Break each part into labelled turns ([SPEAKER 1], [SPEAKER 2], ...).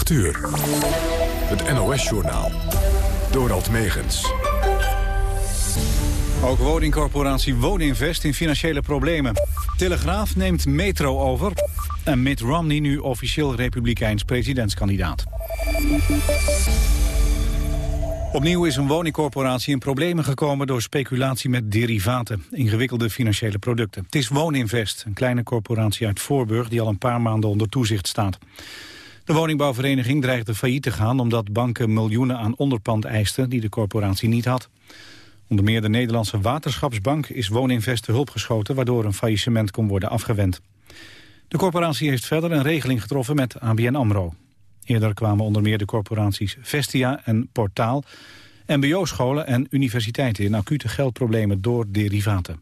[SPEAKER 1] 8 uur. Het NOS-journaal. Dorald Megens.
[SPEAKER 2] Ook woningcorporatie Wooninvest in financiële problemen. Telegraaf neemt Metro over. En Mitt Romney nu officieel republikeins presidentskandidaat. Opnieuw is een woningcorporatie in problemen gekomen door speculatie met derivaten, ingewikkelde financiële producten. Het is Wooninvest, een kleine corporatie uit Voorburg die al een paar maanden onder toezicht staat. De woningbouwvereniging dreigde failliet te gaan omdat banken miljoenen aan onderpand eisten die de corporatie niet had. Onder meer de Nederlandse Waterschapsbank is Wooninvest te hulp geschoten waardoor een faillissement kon worden afgewend. De corporatie heeft verder een regeling getroffen met ABN AMRO. Eerder kwamen onder meer de corporaties Vestia en Portaal... mbo-scholen en universiteiten in acute geldproblemen door derivaten.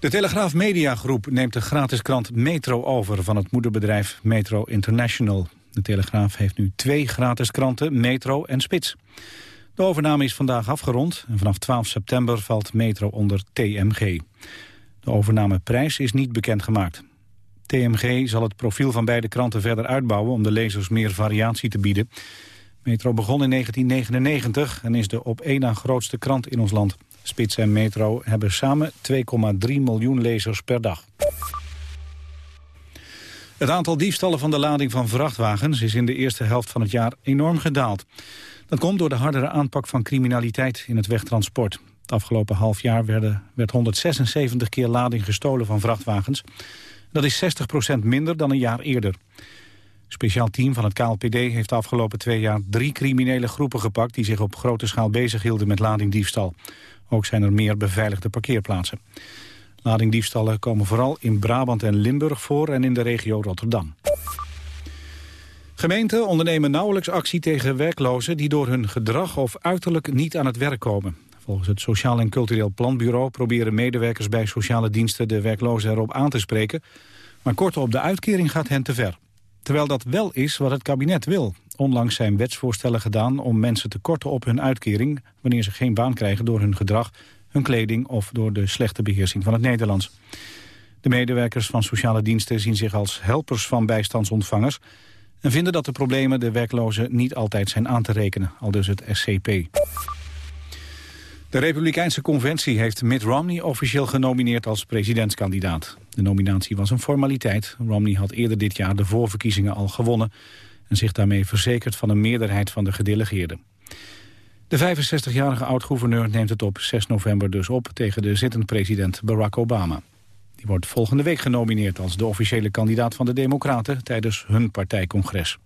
[SPEAKER 2] De Telegraaf Media Groep neemt de gratis krant Metro over... van het moederbedrijf Metro International. De Telegraaf heeft nu twee gratis kranten, Metro en Spits. De overname is vandaag afgerond en vanaf 12 september valt Metro onder TMG. De overnameprijs is niet bekendgemaakt. TMG zal het profiel van beide kranten verder uitbouwen om de lezers meer variatie te bieden. Metro begon in 1999 en is de op één na grootste krant in ons land. Spits en Metro hebben samen 2,3 miljoen lezers per dag. Het aantal diefstallen van de lading van vrachtwagens is in de eerste helft van het jaar enorm gedaald. Dat komt door de hardere aanpak van criminaliteit in het wegtransport. Het afgelopen half jaar werden, werd 176 keer lading gestolen van vrachtwagens. Dat is 60% minder dan een jaar eerder. Een speciaal team van het KLPD heeft de afgelopen twee jaar drie criminele groepen gepakt die zich op grote schaal bezighielden met ladingdiefstal. Ook zijn er meer beveiligde parkeerplaatsen. Ladingdiefstallen komen vooral in Brabant en Limburg voor en in de regio Rotterdam. Gemeenten ondernemen nauwelijks actie tegen werklozen die door hun gedrag of uiterlijk niet aan het werk komen. Volgens het Sociaal en Cultureel Planbureau proberen medewerkers bij sociale diensten de werklozen erop aan te spreken. Maar korten op de uitkering gaat hen te ver. Terwijl dat wel is wat het kabinet wil. Onlangs zijn wetsvoorstellen gedaan om mensen te korten op hun uitkering... wanneer ze geen baan krijgen door hun gedrag, hun kleding... of door de slechte beheersing van het Nederlands. De medewerkers van sociale diensten zien zich als helpers van bijstandsontvangers... en vinden dat de problemen de werklozen niet altijd zijn aan te rekenen, al dus het SCP. De Republikeinse Conventie heeft Mitt Romney officieel genomineerd als presidentskandidaat. De nominatie was een formaliteit. Romney had eerder dit jaar de voorverkiezingen al gewonnen... en zich daarmee verzekerd van een meerderheid van de gedelegeerden. De 65-jarige oud-gouverneur neemt het op 6 november dus op... tegen de zittend president Barack Obama. Die wordt volgende week genomineerd als de officiële kandidaat van de Democraten... tijdens hun partijcongres.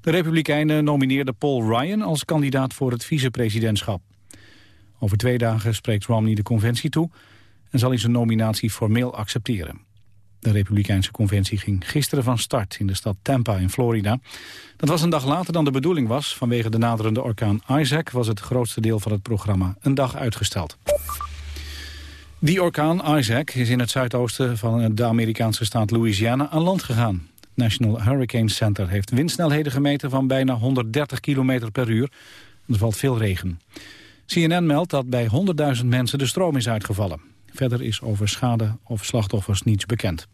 [SPEAKER 2] De Republikeinen nomineerden Paul Ryan als kandidaat voor het vicepresidentschap. Over twee dagen spreekt Romney de conventie toe... en zal hij zijn nominatie formeel accepteren. De Republikeinse conventie ging gisteren van start in de stad Tampa in Florida. Dat was een dag later dan de bedoeling was. Vanwege de naderende orkaan Isaac was het grootste deel van het programma een dag uitgesteld. Die orkaan Isaac is in het zuidoosten van de Amerikaanse staat Louisiana aan land gegaan. Het National Hurricane Center heeft windsnelheden gemeten van bijna 130 km per uur. Er valt veel regen. CNN meldt dat bij 100.000 mensen de stroom is uitgevallen. Verder is over schade of slachtoffers niets bekend.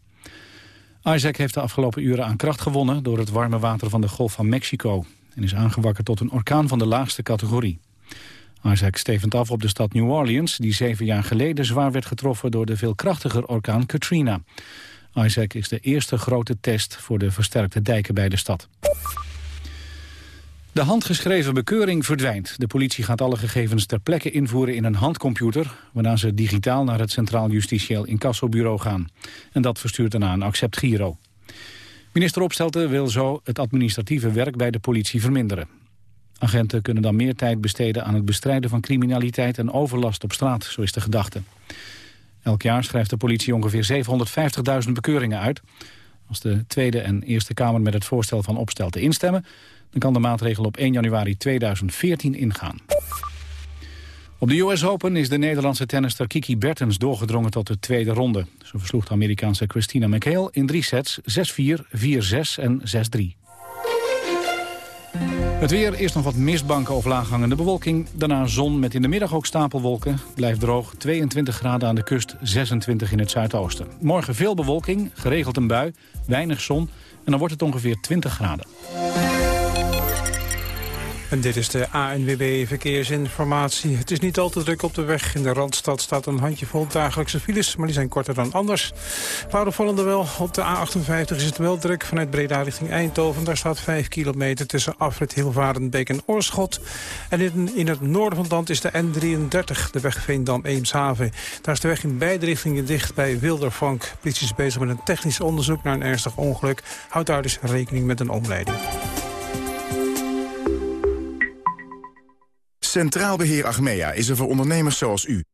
[SPEAKER 2] Isaac heeft de afgelopen uren aan kracht gewonnen... door het warme water van de Golf van Mexico... en is aangewakkerd tot een orkaan van de laagste categorie. Isaac stevend af op de stad New Orleans... die zeven jaar geleden zwaar werd getroffen door de veel krachtiger orkaan Katrina. Isaac is de eerste grote test voor de versterkte dijken bij de stad. De handgeschreven bekeuring verdwijnt. De politie gaat alle gegevens ter plekke invoeren in een handcomputer... waarna ze digitaal naar het Centraal Justitieel Incassobureau gaan. En dat verstuurt daarna een accept Giro. Minister Opstelten wil zo het administratieve werk bij de politie verminderen. Agenten kunnen dan meer tijd besteden aan het bestrijden van criminaliteit en overlast op straat, zo is de gedachte. Elk jaar schrijft de politie ongeveer 750.000 bekeuringen uit. Als de Tweede en Eerste Kamer met het voorstel van Opstelten instemmen dan kan de maatregel op 1 januari 2014 ingaan. Op de US Open is de Nederlandse tennister Kiki Bertens doorgedrongen tot de tweede ronde. Ze versloeg de Amerikaanse Christina McHale in drie sets, 6-4, 4-6 en 6-3. Het weer, eerst nog wat mistbanken of laaghangende bewolking. Daarna zon met in de middag ook stapelwolken. Blijft droog, 22 graden aan de kust, 26 in het zuidoosten. Morgen veel bewolking, geregeld een bui, weinig zon En dan wordt het ongeveer 20 graden.
[SPEAKER 3] En dit is de ANWB Verkeersinformatie. Het is niet al te druk op de weg. In de Randstad staat een handjevol dagelijkse files, maar die zijn korter dan anders. Waar opvallende wel, op de A58 is het wel druk vanuit Breda richting Eindhoven. Daar staat 5 kilometer tussen Afrit Hilvarenbeek en Oorschot. En in, in het noorden van het land is de N33, de weg Veendam-Eemshaven. Daar is de weg in beide richtingen dicht bij Wildervank. Politie is bezig met een technisch onderzoek naar een ernstig ongeluk. Houd daar dus rekening met een omleiding.
[SPEAKER 4] Centraal Beheer Achmea is er voor ondernemers zoals u.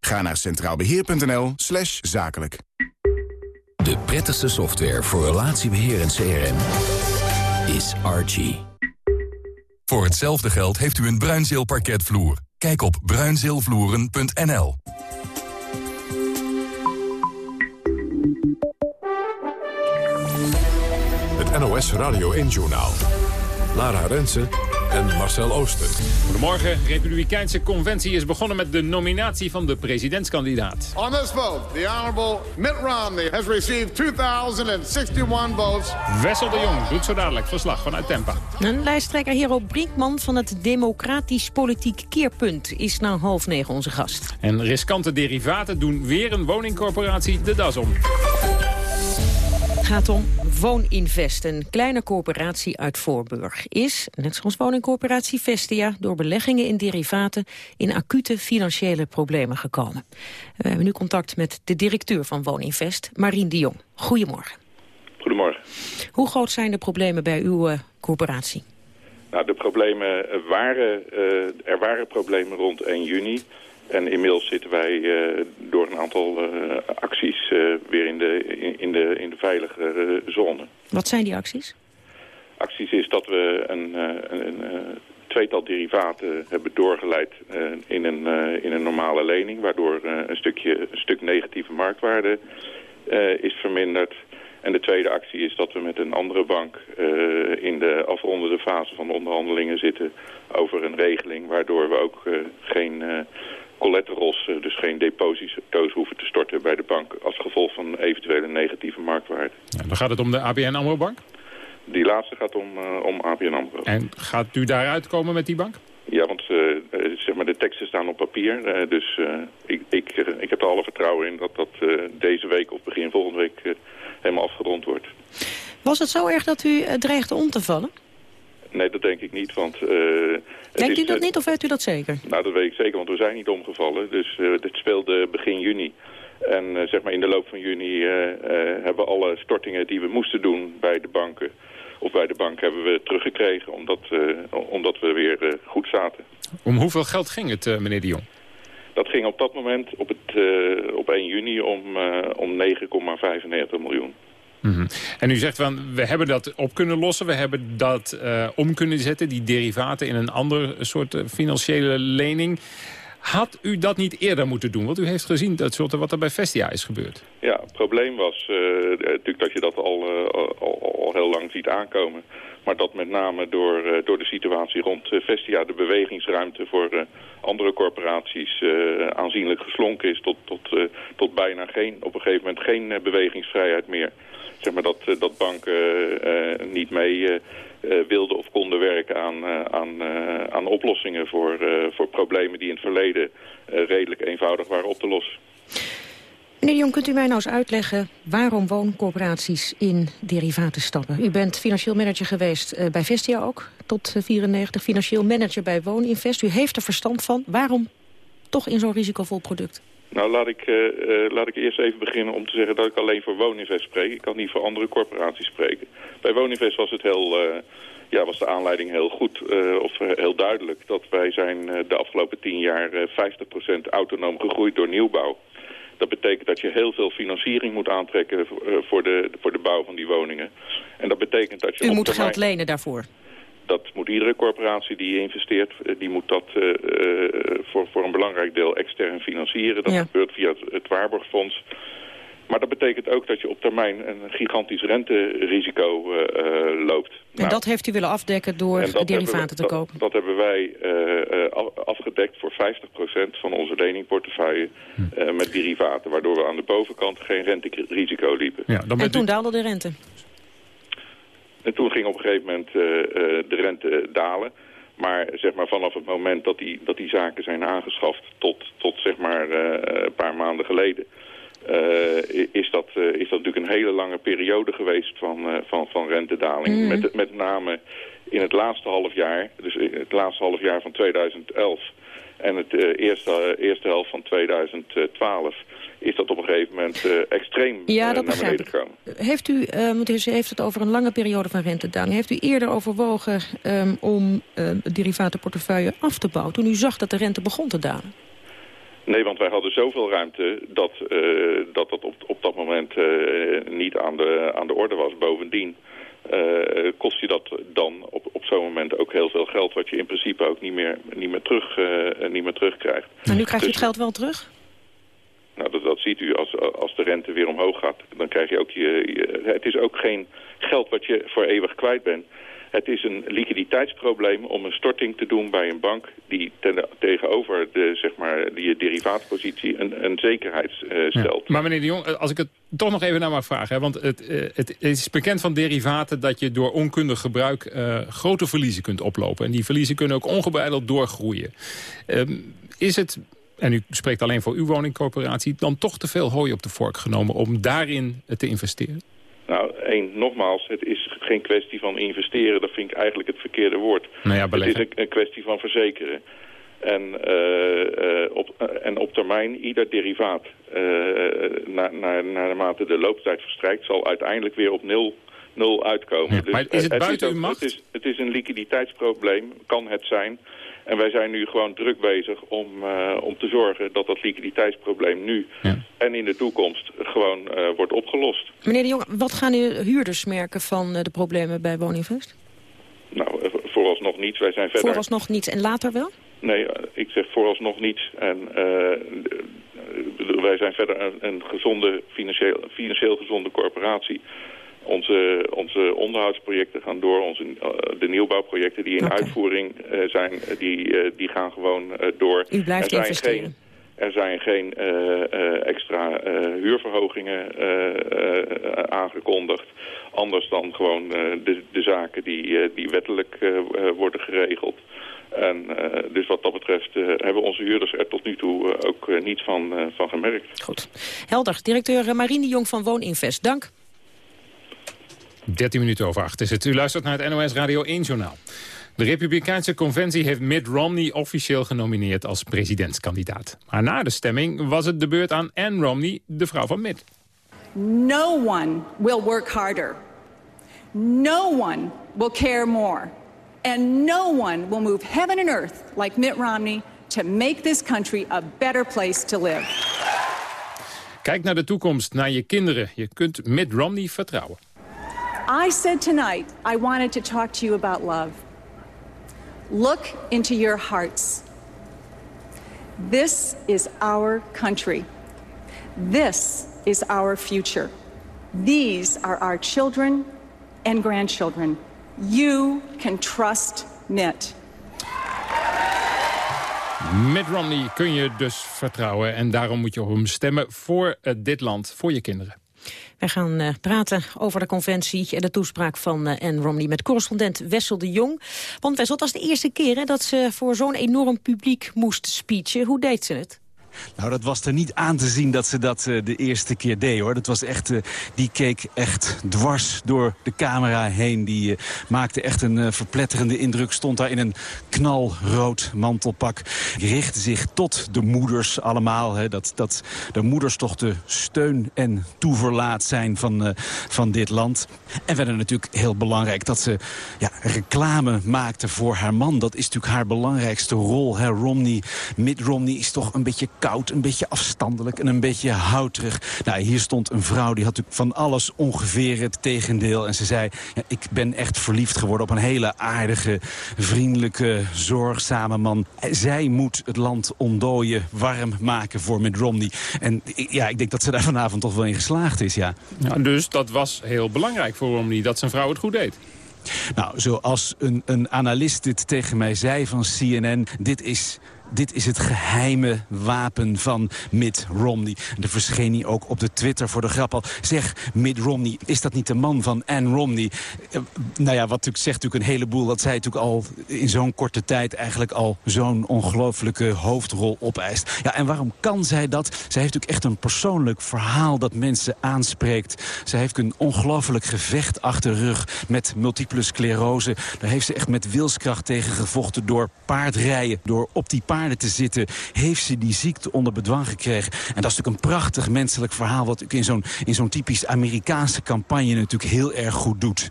[SPEAKER 4] Ga naar centraalbeheer.nl slash zakelijk.
[SPEAKER 5] De prettigste software voor relatiebeheer en CRM is Archie.
[SPEAKER 6] Voor hetzelfde geld heeft u een Bruinzeel parketvloer. Kijk op bruinzeelvloeren.nl.
[SPEAKER 1] Het NOS Radio 1-journaal. Lara Rensen en Marcel Ooster.
[SPEAKER 7] Goedemorgen. De Republikeinse Conventie is begonnen met de nominatie van de presidentskandidaat.
[SPEAKER 8] On this vote, the Honorable Mitt Romney has received 2,061 votes.
[SPEAKER 7] Wessel de Jong doet zo dadelijk verslag vanuit Tempa.
[SPEAKER 9] Een lijsttrekker Hero Brinkman van het Democratisch Politiek Keerpunt is na half negen onze gast.
[SPEAKER 7] En riskante derivaten doen weer een woningcorporatie de das om.
[SPEAKER 9] Het gaat om Wooninvest, een kleine corporatie uit Voorburg. Is, net zoals woningcorporatie Vestia, door beleggingen in derivaten... in acute financiële problemen gekomen. We hebben nu contact met de directeur van Wooninvest, Marien de Jong. Goedemorgen.
[SPEAKER 10] Goedemorgen.
[SPEAKER 9] Hoe groot zijn de problemen bij uw uh, corporatie?
[SPEAKER 10] Nou, de problemen waren, uh, er waren problemen rond 1 juni... En inmiddels zitten wij uh, door een aantal uh, acties uh, weer in de, in, in, de, in de veilige zone.
[SPEAKER 9] Wat zijn die acties?
[SPEAKER 10] Acties is dat we een, een, een tweetal derivaten hebben doorgeleid in, een, in een normale lening... waardoor een, stukje, een stuk negatieve marktwaarde is verminderd. En de tweede actie is dat we met een andere bank in de afrondende fase van de onderhandelingen zitten... over een regeling waardoor we ook geen collaterals, dus geen deposito's hoeven te storten bij de bank als gevolg van eventuele negatieve marktwaarde.
[SPEAKER 7] Ja, dan gaat het om de ABN AMRO Bank?
[SPEAKER 10] Die laatste gaat om, uh, om ABN AMRO.
[SPEAKER 7] En gaat u daaruit komen met die bank?
[SPEAKER 10] Ja, want uh, zeg maar de teksten staan op papier. Uh, dus ik, ik, ik heb er alle vertrouwen in dat dat deze week of begin volgende week helemaal afgerond wordt.
[SPEAKER 9] Was het zo erg dat u dreigde om te vallen?
[SPEAKER 10] Nee, dat denk ik niet, want...
[SPEAKER 9] Denkt u dat niet of weet u dat zeker?
[SPEAKER 10] Nou, dat weet ik zeker, want we zijn niet omgevallen. Dus uh, dit speelde begin juni. En uh, zeg maar in de loop van juni uh, hebben alle stortingen die we moesten doen bij de banken... of bij de bank hebben we teruggekregen, omdat, omdat we weer goed zaten.
[SPEAKER 7] Om hoeveel geld ging het, meneer de Jong?
[SPEAKER 10] Dat ging op dat moment op, het, op 1 juni om, om 9,95 miljoen.
[SPEAKER 7] -hmm. En u zegt van, we hebben dat op kunnen lossen, we hebben dat uh, om kunnen zetten, die derivaten in een ander soort uh, financiële lening. Had u dat niet eerder moeten doen? Want u heeft gezien dat soort wat er bij Vestia is gebeurd.
[SPEAKER 10] Ja, het probleem was uh, natuurlijk dat je dat al, al, al, heel lang ziet aankomen. Maar dat met name door, door de situatie rond Vestia de bewegingsruimte voor andere corporaties aanzienlijk geslonken is tot, tot, tot bijna geen, op een gegeven moment geen bewegingsvrijheid meer zeg maar, dat, dat banken uh, niet mee wilden of konden werken aan, aan, aan oplossingen voor, voor problemen die in het verleden redelijk eenvoudig waren op te lossen.
[SPEAKER 9] Meneer Jong, kunt u mij nou eens uitleggen waarom wooncorporaties in derivaten stappen? U bent financieel manager geweest bij Vestia ook, tot 94, financieel manager bij Wooninvest. U heeft er verstand van. Waarom toch in zo'n risicovol product?
[SPEAKER 10] Nou, laat ik, uh, uh, laat ik eerst even beginnen om te zeggen dat ik alleen voor Wooninvest spreek. Ik kan niet voor andere corporaties spreken. Bij Wooninvest was het heel... Uh, ja, was de aanleiding heel goed, of heel duidelijk, dat wij zijn de afgelopen tien jaar 50% autonoom gegroeid door nieuwbouw. Dat betekent dat je heel veel financiering moet aantrekken voor de, voor de bouw van die woningen. En dat betekent dat je...
[SPEAKER 9] U moet geld lenen daarvoor?
[SPEAKER 10] Dat moet iedere corporatie die investeert, die moet dat voor, voor een belangrijk deel extern financieren. Dat gebeurt via het, het Waarborgfonds. Maar dat betekent ook dat je op termijn een gigantisch renterisico uh, loopt.
[SPEAKER 9] En nou, dat heeft u willen afdekken door derivaten te kopen?
[SPEAKER 10] Dat, dat hebben wij uh, afgedekt voor 50% van onze leningportefeuille hm. met derivaten. Waardoor we aan de bovenkant geen renterisico liepen.
[SPEAKER 9] Ja, dan en toen daalde de rente?
[SPEAKER 10] En toen ging op een gegeven moment de rente dalen. Maar zeg maar vanaf het moment dat die, dat die zaken zijn aangeschaft tot, tot zeg maar een paar maanden geleden uh, is, dat, uh, is dat natuurlijk een hele lange periode geweest van, uh, van, van rentedaling. Mm. Met, met name in het laatste half jaar, dus het laatste half jaar van 2011 en het eerste, eerste helft van 2012 is dat op een gegeven moment extreem
[SPEAKER 9] ja, dat
[SPEAKER 10] naar beneden gekomen.
[SPEAKER 9] Heeft u, want u heeft het over een lange periode van rentedaling. Heeft u eerder overwogen um, om derivatenportefeuille af te bouwen... toen u zag dat de rente begon te dalen?
[SPEAKER 10] Nee, want wij hadden zoveel ruimte dat uh, dat, dat op, op dat moment uh, niet aan de, aan de orde was. Bovendien uh, kost je dat dan op, op zo'n moment ook heel veel geld... wat je in principe ook niet meer, niet meer, terug, niet meer terugkrijgt.
[SPEAKER 9] En nu krijgt u het dus- geld wel terug?
[SPEAKER 10] Ziet u als, als de rente weer omhoog gaat. Dan krijg je ook je, je... Het is ook geen geld wat je voor eeuwig kwijt bent. Het is een liquiditeitsprobleem om een storting te doen bij een bank die tegenover de, zeg maar, die derivaatpositie een, een zekerheid uh, stelt.
[SPEAKER 7] Maar meneer de Jong, eh, als ik het toch nog even naar mag vragen. Hè, want het, uh, het, is bekend van derivaten dat je door onkundig gebruik uh, grote verliezen kunt oplopen. En die verliezen kunnen ook ongebreideld doorgroeien. Uh, is het en u spreekt alleen voor uw woningcorporatie... dan toch te veel hooi op de vork genomen om daarin te investeren?
[SPEAKER 10] Nou, één, nogmaals, het is geen kwestie van investeren. Dat vind ik eigenlijk het verkeerde woord.
[SPEAKER 7] Nou ja,
[SPEAKER 10] het is een, een, kwestie van verzekeren. En, uh, uh, op, uh, en op termijn, ieder derivaat, naar, naar, naarmate de looptijd verstrijkt... zal uiteindelijk weer op nul, nul uitkomen.
[SPEAKER 7] Ja, dus, maar is het buiten uw macht?
[SPEAKER 10] Het is, het is een liquiditeitsprobleem, kan het zijn... En wij zijn nu gewoon druk bezig om, uh, om te zorgen dat dat liquiditeitsprobleem nu ja. en in de toekomst gewoon uh, wordt opgelost.
[SPEAKER 9] Meneer de Jong, wat gaan de huurders merken van uh, de problemen bij Woninvest?
[SPEAKER 10] Nou, vooralsnog niets. Wij zijn verder...
[SPEAKER 9] Vooralsnog niets en later wel?
[SPEAKER 10] Nee, ik zeg vooralsnog niets. En wij zijn verder een, een gezonde, financieel, financieel gezonde corporatie. Onze, onze onderhoudsprojecten gaan door. Onze, uh, de nieuwbouwprojecten die in okay. uitvoering uh, zijn, die, uh, die gaan gewoon door.
[SPEAKER 9] U blijft
[SPEAKER 10] er
[SPEAKER 9] investeren.
[SPEAKER 10] Geen, er zijn geen extra huurverhogingen aangekondigd. Anders dan gewoon de, de zaken die, die wettelijk worden geregeld. En dus wat dat betreft hebben onze huurders er tot nu toe ook niets van, van gemerkt.
[SPEAKER 9] Goed. Helder. Directeur Marine Jong van Wooninvest, dank.
[SPEAKER 7] 13 minuten over 8 is het. U luistert naar het NOS Radio 1 Journaal. De Republikeinse Conventie heeft Mitt Romney officieel genomineerd als presidentskandidaat. Maar na de stemming was het de beurt aan Ann Romney, de vrouw van Mitt.
[SPEAKER 11] No one will work harder. No one will care more. And no one will move heaven and earth like Mitt Romney to make this country a better place to live.
[SPEAKER 7] Kijk naar de toekomst, naar je kinderen. Je kunt Mitt Romney vertrouwen.
[SPEAKER 11] I said tonight I wanted to talk to you about love. Look into your hearts. This is our country. This is our future. These are our children and grandchildren. You can trust Mitt.
[SPEAKER 7] Mitt Romney kun je dus vertrouwen en daarom moet je op hem stemmen voor uh, dit land, voor je kinderen.
[SPEAKER 9] Wij gaan uh, praten over de conventie en de toespraak van uh, Romney... met correspondent Wessel de Jong. Want Wessel, het was de eerste keer hè, dat ze voor zo'n enorm publiek moest speechen. Hoe deed ze het?
[SPEAKER 12] Nou, dat was er niet aan te zien dat ze dat uh, de eerste keer deed, hoor. Dat was echt, uh, die keek echt dwars door de camera heen. Die uh, maakte echt een verpletterende indruk. Stond daar in een knalrood mantelpak. Richtte zich tot de moeders allemaal. Hè. Dat, dat de moeders toch de steun en toeverlaat zijn van, van dit land. En verder natuurlijk heel belangrijk dat ze ja, reclame maakte voor haar man. Dat is natuurlijk haar belangrijkste rol. Hè. Romney, Mitt Romney is toch een beetje koud, een beetje afstandelijk en een beetje houterig. Nou, hier stond een vrouw die had natuurlijk van alles ongeveer het tegendeel. En ze zei, ja, ik ben echt verliefd geworden op een hele aardige, vriendelijke, zorgzame man. Zij moet het land ontdooien, warm maken voor Mitt Romney. En ja, ik denk dat ze daar vanavond toch wel in geslaagd is, ja.
[SPEAKER 7] ja dus dat was heel belangrijk voor Romney, dat zijn vrouw het goed deed.
[SPEAKER 12] Nou, zoals een, een analist dit tegen mij zei van CNN... dit is dit is het geheime wapen van Mitt Romney. Er verscheen hij ook op de Twitter voor de grap al. Zeg, Mitt Romney, is dat niet de man van Anne Romney? Uh, nou ja, wat zegt natuurlijk een heleboel. Dat zij natuurlijk al in zo'n korte tijd eigenlijk al zo'n ongelooflijke hoofdrol opeist. Ja, en waarom kan zij dat? Zij heeft natuurlijk echt een persoonlijk verhaal dat mensen aanspreekt. Zij heeft een ongelooflijk gevecht achter rug met multiple sclerose. Daar heeft ze echt met wilskracht tegen gevochten door paardrijden, door op die paard te zitten... heeft ze die ziekte onder bedwang gekregen. En dat is natuurlijk een prachtig menselijk verhaal... wat in zo'n zo'n typisch Amerikaanse campagne natuurlijk heel erg goed doet.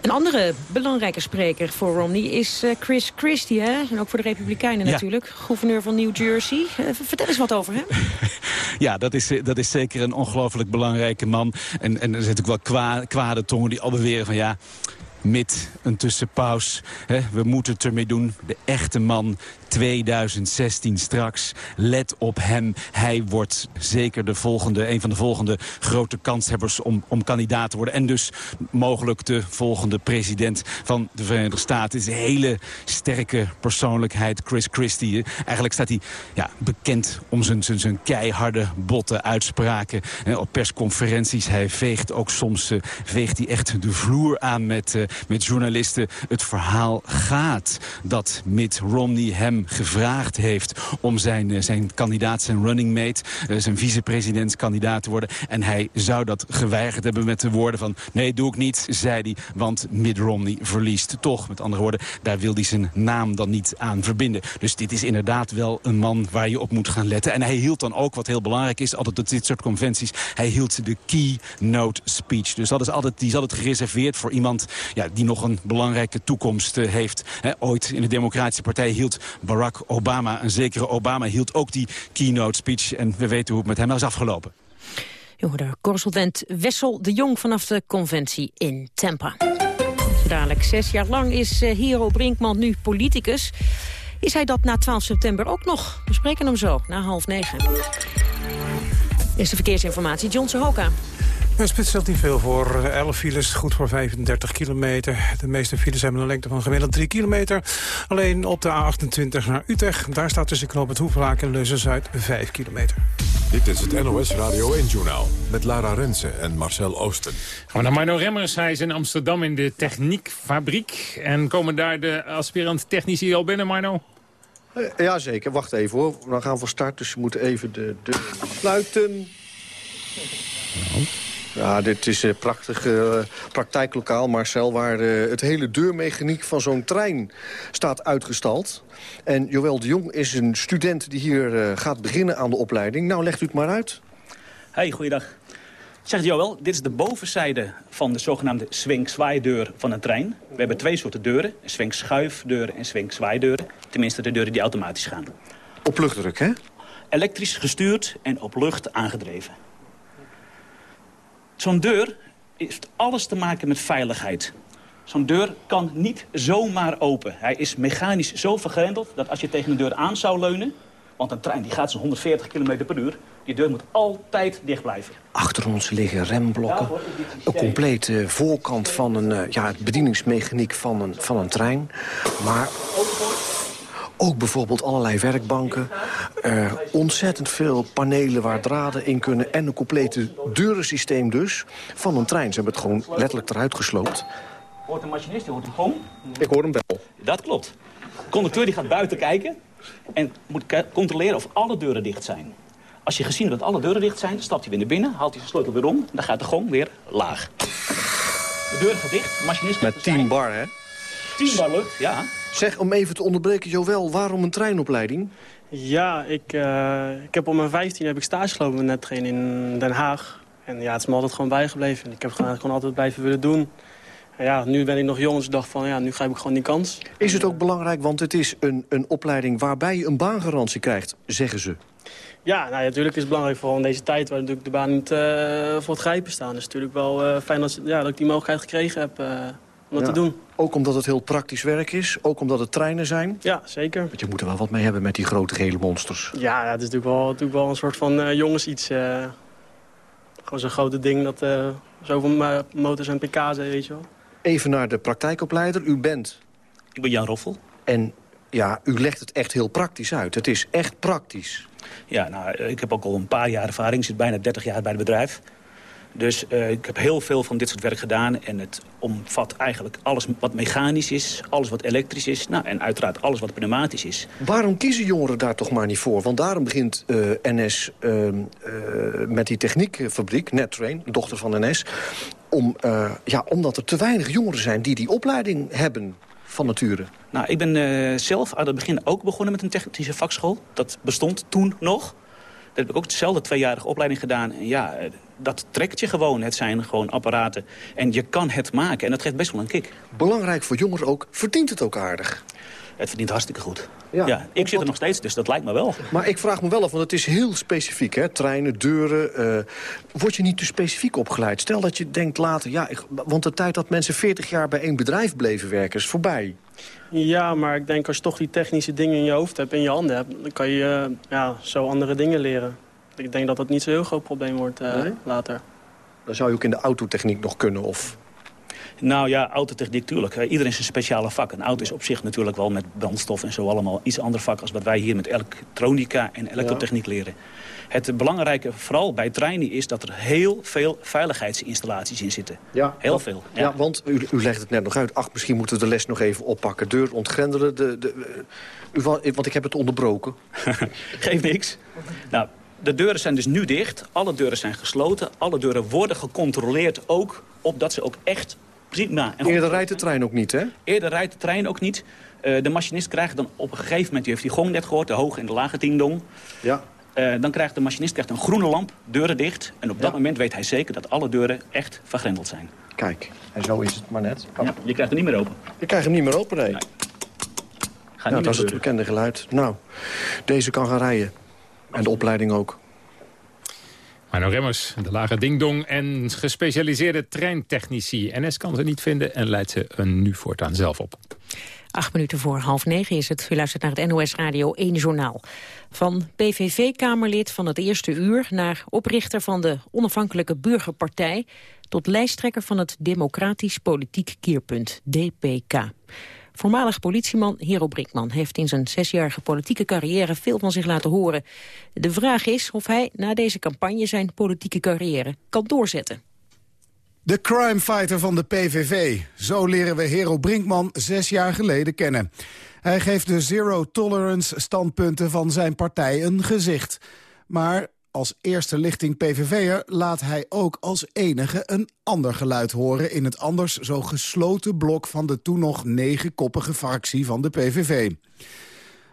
[SPEAKER 9] Een andere belangrijke spreker voor Romney is uh, Chris Christie. Hè? En ook voor de Republikeinen ja. natuurlijk. Gouverneur van New Jersey. Uh, vertel eens wat over hem.
[SPEAKER 12] ja, dat is, dat is zeker een ongelooflijk belangrijke man. En, en er zijn natuurlijk wel kwa kwade tongen die al beweren van... ja, met een tussenpaus. we moeten het ermee doen. De echte man 2016 straks. Let op hem. Hij wordt zeker de volgende, een van de volgende grote kanshebbers om, om kandidaat te worden. En dus mogelijk de volgende president van de Verenigde Staten. is een hele sterke persoonlijkheid, Chris Christie. Eigenlijk staat hij ja, bekend om zijn, zijn, zijn keiharde, botte uitspraken. op persconferenties, hij veegt ook soms uh, veegt hij echt de vloer aan met, uh, met journalisten. Het verhaal gaat dat Mitt Romney hem gevraagd heeft om zijn, uh, zijn kandidaat, zijn running mate, uh, zijn vicepresidentskandidaat te worden. En hij zou dat geweigerd hebben met de woorden van... nee, doe ik niet, zei hij, want Mitt Romney verliest toch. Met andere woorden, daar wil hij zijn naam dan niet aan verbinden. Dus dit is inderdaad wel een man waar je op moet gaan letten. En hij hield dan ook, wat heel belangrijk is, altijd op dit soort conventies... hij hield de keynote speech. Dus dat is altijd, die is altijd gereserveerd voor iemand ja, die nog een belangrijke toekomst uh, heeft. He, ooit in de Democratische Partij hield Barack Obama, een zekere Obama, hield ook die keynote speech. En we weten hoe het met hem is afgelopen.
[SPEAKER 9] Hoorde correspondent Wessel de Jong vanaf de conventie in Tampa. Dadelijk zes jaar lang is uh, Hero Brinkman nu politicus. Is hij dat na 12 september ook nog? We spreken hem zo, na half negen. Eerste verkeersinformatie, John Sohoka.
[SPEAKER 3] De spits stelt niet veel voor. 11 files, goed voor 35 kilometer. De meeste files hebben een lengte van gemiddeld 3 kilometer. Alleen op de A28 naar Utrecht. Daar staat tussen knoop het Hoeflaak en Leuzen-Zuid 5 kilometer.
[SPEAKER 1] Dit is het NOS Radio 1-journaal met Lara Rensen en Marcel Oosten.
[SPEAKER 7] Gaan we naar Marno Remmers. Hij is in Amsterdam in de techniekfabriek. En komen daar de aspirant technici al binnen, Marno?
[SPEAKER 13] Ja, zeker. Wacht even hoor. Dan gaan we van start, dus we moeten even de deur sluiten. Nou. Ja, dit is een prachtig uh, praktijklokaal, Marcel... waar uh, het hele deurmechaniek van zo'n trein staat uitgestald. En Joël de Jong is een student die hier uh, gaat beginnen aan de opleiding. Nou, legt u het maar uit.
[SPEAKER 14] Hey, goeiedag. Zegt Joël, dit is de bovenzijde van de zogenaamde swing-zwaaideur van een trein. We hebben twee soorten deuren, een swing-schuifdeur en swing-zwaaideuren. Tenminste, de deuren die automatisch gaan.
[SPEAKER 13] Op luchtdruk, hè?
[SPEAKER 14] Elektrisch gestuurd en op lucht aangedreven. Zo'n deur heeft alles te maken met veiligheid. Zo'n deur kan niet zomaar open. Hij is mechanisch zo vergrendeld dat als je tegen een deur aan zou leunen... want een trein die gaat zo'n 140 km per uur... die deur moet altijd dicht blijven.
[SPEAKER 13] Achter ons liggen remblokken. Een complete voorkant van een, ja, het bedieningsmechaniek van een, van een trein. Maar ook bijvoorbeeld allerlei werkbanken. Uh, ontzettend veel panelen waar draden in kunnen. En een complete deurensysteem dus van een trein. Ze hebben het gewoon letterlijk eruit gesloopt.
[SPEAKER 14] Hoort de machinist, je hoort hem gewoon?
[SPEAKER 13] Ik hoor hem wel.
[SPEAKER 14] Dat klopt. De conducteur die gaat buiten kijken en moet controleren of alle deuren dicht zijn. Als je gezien hebt dat alle deuren dicht zijn, stapt hij weer naar binnen, haalt hij zijn sleutel weer om... en dan gaat de gong weer laag. De deur gaat dicht, de machinist...
[SPEAKER 13] Met 10 bar, hè?
[SPEAKER 14] 10 bar lucht, ja.
[SPEAKER 13] Zeg, om even te onderbreken, Joël, waarom een treinopleiding?
[SPEAKER 15] Ja, ik, uh, ik heb op mijn 15 heb ik stage gelopen met Nettrain in Den Haag. En ja, het is me altijd gewoon bijgebleven. Ik heb het gewoon, gewoon altijd blijven willen doen. ja, nu ben ik nog jong, dus ik dacht van ja, nu grijp ik gewoon die kans.
[SPEAKER 13] Is het ook belangrijk, want het is een, een opleiding waarbij je een baangarantie krijgt, zeggen ze.
[SPEAKER 15] Ja, nou, natuurlijk is het belangrijk, vooral in deze tijd waar natuurlijk de baan niet uh, voor het grijpen staan. Het is natuurlijk wel uh, fijn dat, ja, dat ik die mogelijkheid gekregen heb om dat
[SPEAKER 13] ja,
[SPEAKER 15] te doen.
[SPEAKER 13] Ook omdat het heel praktisch werk is, ook omdat het treinen zijn.
[SPEAKER 15] Ja, zeker.
[SPEAKER 13] Want je moet er wel wat mee hebben met die grote gele monsters.
[SPEAKER 15] Ja, het is natuurlijk wel, natuurlijk wel een soort van jongens iets. gewoon zo'n grote ding dat zoveel motors en pk's weet je wel.
[SPEAKER 13] Even naar de praktijkopleider. U bent...
[SPEAKER 14] Ik ben Jan Roffel.
[SPEAKER 13] En ja, u legt het echt heel praktisch uit. Het is echt praktisch.
[SPEAKER 14] Ja, nou, ik heb ook al een paar jaar ervaring. Ik zit bijna 30 jaar bij het bedrijf. Dus uh, ik heb heel veel van dit soort werk gedaan. En het omvat eigenlijk alles wat mechanisch is, alles wat elektrisch is... Nou, en uiteraard alles wat pneumatisch is.
[SPEAKER 13] Waarom kiezen jongeren daar toch maar niet voor? Want daarom begint uh, NS uh, met die techniekfabriek, NetTrain, dochter van NS... Om, ja, omdat er te weinig jongeren zijn die die opleiding hebben van nature.
[SPEAKER 14] Nou, ik ben uh, zelf aan het begin ook begonnen met een technische vakschool. Dat bestond toen nog. Dat heb ik ook dezelfde tweejarige opleiding gedaan. En ja, dat trekt je gewoon. Het zijn gewoon apparaten. En je kan het maken. En dat geeft best wel een kick.
[SPEAKER 13] Belangrijk voor jongeren ook. Verdient het ook aardig?
[SPEAKER 14] Het verdient hartstikke goed. Ja, ja ik zit er nog steeds, dus dat lijkt me wel.
[SPEAKER 13] Maar ik vraag me wel af, want het is heel specifiek. Hè? Treinen, deuren. Uh, word je niet te specifiek opgeleid? Stel dat je denkt later... ja, ik, want de tijd dat mensen 40 jaar bij één bedrijf bleven werken... is voorbij.
[SPEAKER 15] Ja, maar ik denk als je toch die technische dingen in je hoofd hebt... in je handen hebt, dan kan je uh, ja, zo andere dingen leren. Ik denk dat dat niet zo'n heel groot probleem wordt uh, nee? later.
[SPEAKER 13] Dan zou je ook in de autotechniek nog kunnen, of...
[SPEAKER 14] Nou ja, autotechniek natuurlijk. Iedereen is een speciale vak. Een auto is op zich natuurlijk wel met brandstof en zo allemaal iets ander vak... als wat wij hier met elektronica en elektrotechniek ja. leren. Het belangrijke, vooral bij treinen, is dat er heel veel veiligheidsinstallaties in zitten.
[SPEAKER 13] Ja,
[SPEAKER 14] heel
[SPEAKER 13] want,
[SPEAKER 14] veel.
[SPEAKER 13] Ja. ja, want u, u legt het net nog uit. Ach, misschien moeten we de les nog even oppakken. Deur ontgrendelen. De, de, u, want ik heb het onderbroken.
[SPEAKER 14] Geeft niks. Nou, de deuren zijn dus nu dicht. Alle deuren zijn gesloten. Alle deuren worden gecontroleerd ook, opdat ze ook echt prima... En
[SPEAKER 13] Eerder rijdt de trein ook niet, hè?
[SPEAKER 14] Eerder rijdt de trein ook niet. Uh, de machinist krijgt dan op een gegeven moment... u heeft die gong net gehoord, de hoge en de lage ding-dong.
[SPEAKER 13] Ja.
[SPEAKER 14] Uh, dan krijgt de machinist krijgt een groene lamp, deuren dicht. En op dat moment weet hij zeker dat alle deuren echt vergrendeld zijn.
[SPEAKER 13] Kijk, en zo is het maar net.
[SPEAKER 14] Ja, je krijgt hem niet meer open.
[SPEAKER 13] Je krijgt hem niet meer open, nee. nou, dat is het bekende geluid. Nou, deze kan gaan rijden. En de opleiding ook.
[SPEAKER 7] Arno Remmers, de lage dingdong en gespecialiseerde treintechnici. NS kan ze niet vinden en leidt ze een nu voortaan zelf op.
[SPEAKER 9] Acht minuten voor half negen is het. U luistert naar het NOS Radio 1 Journaal. Van PVV-kamerlid van het eerste uur naar oprichter van de onafhankelijke burgerpartij... tot lijsttrekker van het Democratisch Politiek Keerpunt, DPK. Voormalig politieman Hero Brinkman heeft in zijn zesjarige politieke carrière veel van zich laten horen. De vraag is of hij na deze campagne zijn politieke carrière kan doorzetten.
[SPEAKER 16] De crimefighter van de PVV. Zo leren we Hero Brinkman zes jaar geleden kennen. Hij geeft de zero-tolerance standpunten van zijn partij een gezicht. Maar als eerste lichting PVV'er laat hij ook als enige een ander geluid horen... in het anders zo gesloten blok van de toen nog negenkoppige fractie van de PVV.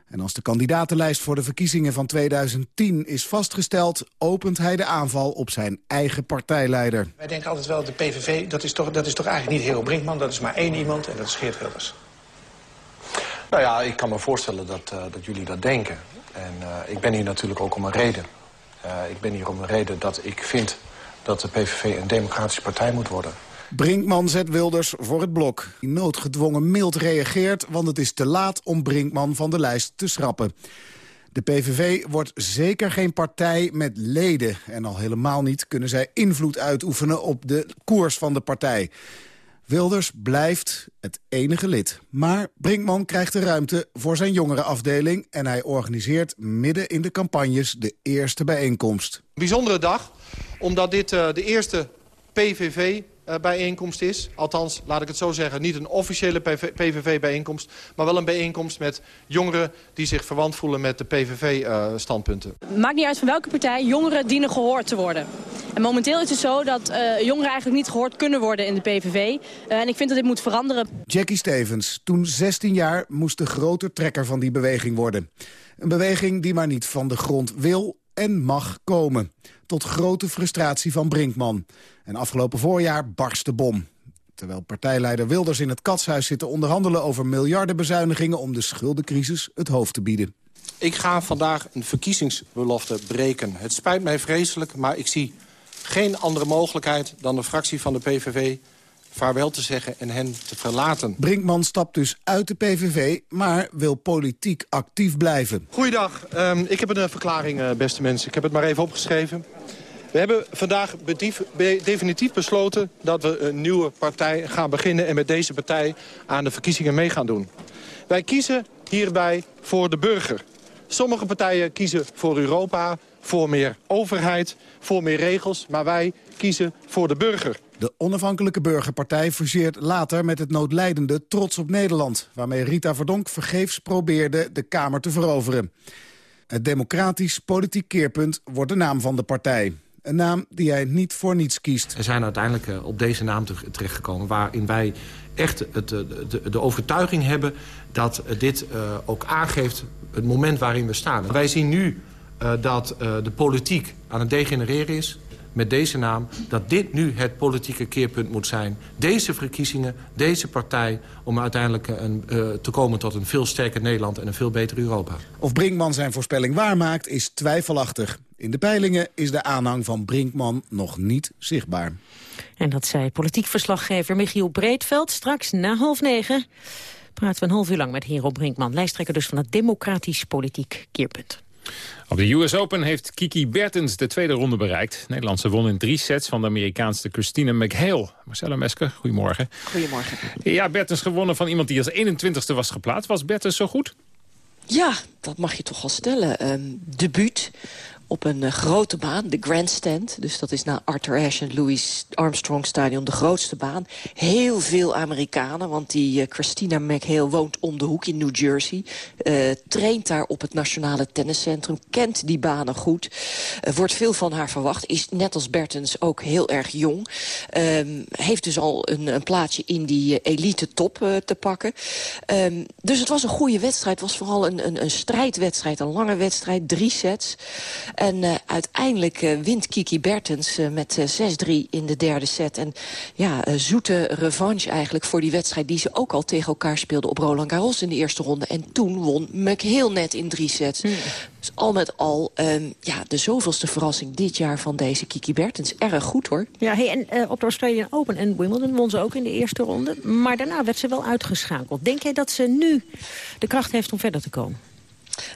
[SPEAKER 16] En als de kandidatenlijst voor de verkiezingen van 2010 is vastgesteld... opent hij de aanval op zijn eigen partijleider.
[SPEAKER 17] Wij denken altijd wel, de PVV, dat is toch, dat is toch eigenlijk niet Hero Brinkman... dat is maar één iemand en dat is Geert Wilders.
[SPEAKER 18] Nou ja, ik kan me voorstellen dat, uh, dat jullie dat denken. En uh, ik ben hier natuurlijk ook om een reden. Uh, ik ben hier om een reden dat ik vind dat de PVV een democratische partij moet worden.
[SPEAKER 16] Brinkman zet Wilders voor het blok. Noodgedwongen mild reageert, want het is te laat om Brinkman van de lijst te schrappen. De PVV wordt zeker geen partij met leden. En al helemaal niet kunnen zij invloed uitoefenen op de koers van de partij. Wilders blijft het enige lid. Maar Brinkman krijgt de ruimte voor zijn jongerenafdeling... en hij organiseert midden in de campagnes de eerste bijeenkomst.
[SPEAKER 19] Bijzondere dag, omdat dit uh, de eerste PVV uh, bijeenkomst is. Althans, laat ik het zo zeggen, niet een officiële PVV-bijeenkomst... maar wel een bijeenkomst met jongeren die zich verwant voelen met de PVV-standpunten.
[SPEAKER 20] Uh, Maakt niet uit van welke partij, jongeren dienen gehoord te worden. En momenteel is het zo dat uh, jongeren eigenlijk niet gehoord kunnen worden in de PVV. Uh, en ik vind dat dit moet veranderen.
[SPEAKER 16] Jackie Stevens, toen 16 jaar, moest de grote trekker van die beweging worden. Een beweging die maar niet van de grond wil en mag komen. Tot grote frustratie van Brinkman. En afgelopen voorjaar barst de bom. Terwijl partijleider Wilders in het katshuis zit te onderhandelen over miljardenbezuinigingen om de schuldencrisis het hoofd te bieden.
[SPEAKER 18] Ik ga vandaag een verkiezingsbelofte breken. Het spijt mij vreselijk, maar ik zie geen andere mogelijkheid dan de fractie van de PVV vaarwel te zeggen en hen te verlaten.
[SPEAKER 16] Brinkman stapt dus uit de PVV, maar wil politiek actief blijven.
[SPEAKER 19] Goeiedag, um, ik heb een uh, verklaring, uh, beste mensen. Ik heb het maar even opgeschreven. We hebben vandaag bedief, be, definitief besloten dat we een nieuwe partij gaan beginnen... en met deze partij aan de verkiezingen mee gaan doen. Wij kiezen hierbij voor de burger. Sommige partijen kiezen voor Europa, voor meer overheid, voor meer regels. Maar wij kiezen voor de burger.
[SPEAKER 16] De onafhankelijke burgerpartij fuseert later met het noodlijdende Trots op Nederland... waarmee Rita Verdonk vergeefs probeerde de Kamer te veroveren. Het democratisch politiek keerpunt wordt de naam van de partij. Een naam die hij niet voor niets kiest.
[SPEAKER 18] We zijn uiteindelijk uh, op deze naam terechtgekomen... waarin wij echt het, de, de, de, overtuiging hebben dat dit uh, ook aangeeft het moment waarin we staan. Wij zien nu dat uh, de politiek aan het degenereren is met deze naam... dat dit nu het politieke keerpunt moet zijn. Deze verkiezingen, deze partij... om uiteindelijk een, uh, te komen tot een veel sterker Nederland... en een veel beter Europa.
[SPEAKER 16] Of Brinkman zijn voorspelling waarmaakt is twijfelachtig. In de peilingen is de aanhang van Brinkman nog niet zichtbaar.
[SPEAKER 9] En dat zei politiek verslaggever Michiel Breedveld. Straks na half negen praten we een half uur lang met Hero Brinkman. Lijsttrekker dus van het Democratisch Politiek Keerpunt.
[SPEAKER 7] Op de US Open heeft Kiki Bertens de tweede ronde bereikt. Nederlandse won in drie sets van de Amerikaanse Christine McHale. Marcella Mesker, goedemorgen.
[SPEAKER 21] Goedemorgen.
[SPEAKER 7] Ja, Bertens gewonnen van iemand die als 21ste was geplaatst. Was Bertens zo goed?
[SPEAKER 21] Ja, dat mag je toch wel stellen. Um, debuut op een uh, grote baan, de Grandstand. Dus dat is na Arthur Ashe en Louis Armstrong Stadion de grootste baan. Heel veel Amerikanen, want die uh, Christina McHale woont om de hoek in New Jersey. Uh, traint daar op het Nationale Tenniscentrum, kent die banen goed. wordt veel van haar verwacht, is net als Bertens ook heel erg jong. Um, heeft dus al een, een, plaatsje in die elite top te pakken. Um, dus het was een goede wedstrijd. Het was vooral een, een, een strijdwedstrijd, een lange wedstrijd, drie sets. En uh, uiteindelijk uh, wint Kiki Bertens uh, met 6-3 in de derde set. En ja, zoete revanche eigenlijk voor die wedstrijd... die ze ook al tegen elkaar speelden op Roland Garros in de eerste ronde. En toen won McHale net in drie sets. Mm. Dus al met al um, ja, de zoveelste verrassing dit jaar van deze Kiki Bertens. Erg goed hoor.
[SPEAKER 9] Ja, hey, en op de Australian Open en Wimbledon won ze ook in de eerste ronde. Maar daarna werd ze wel uitgeschakeld. Denk jij dat ze nu de kracht heeft om verder te komen?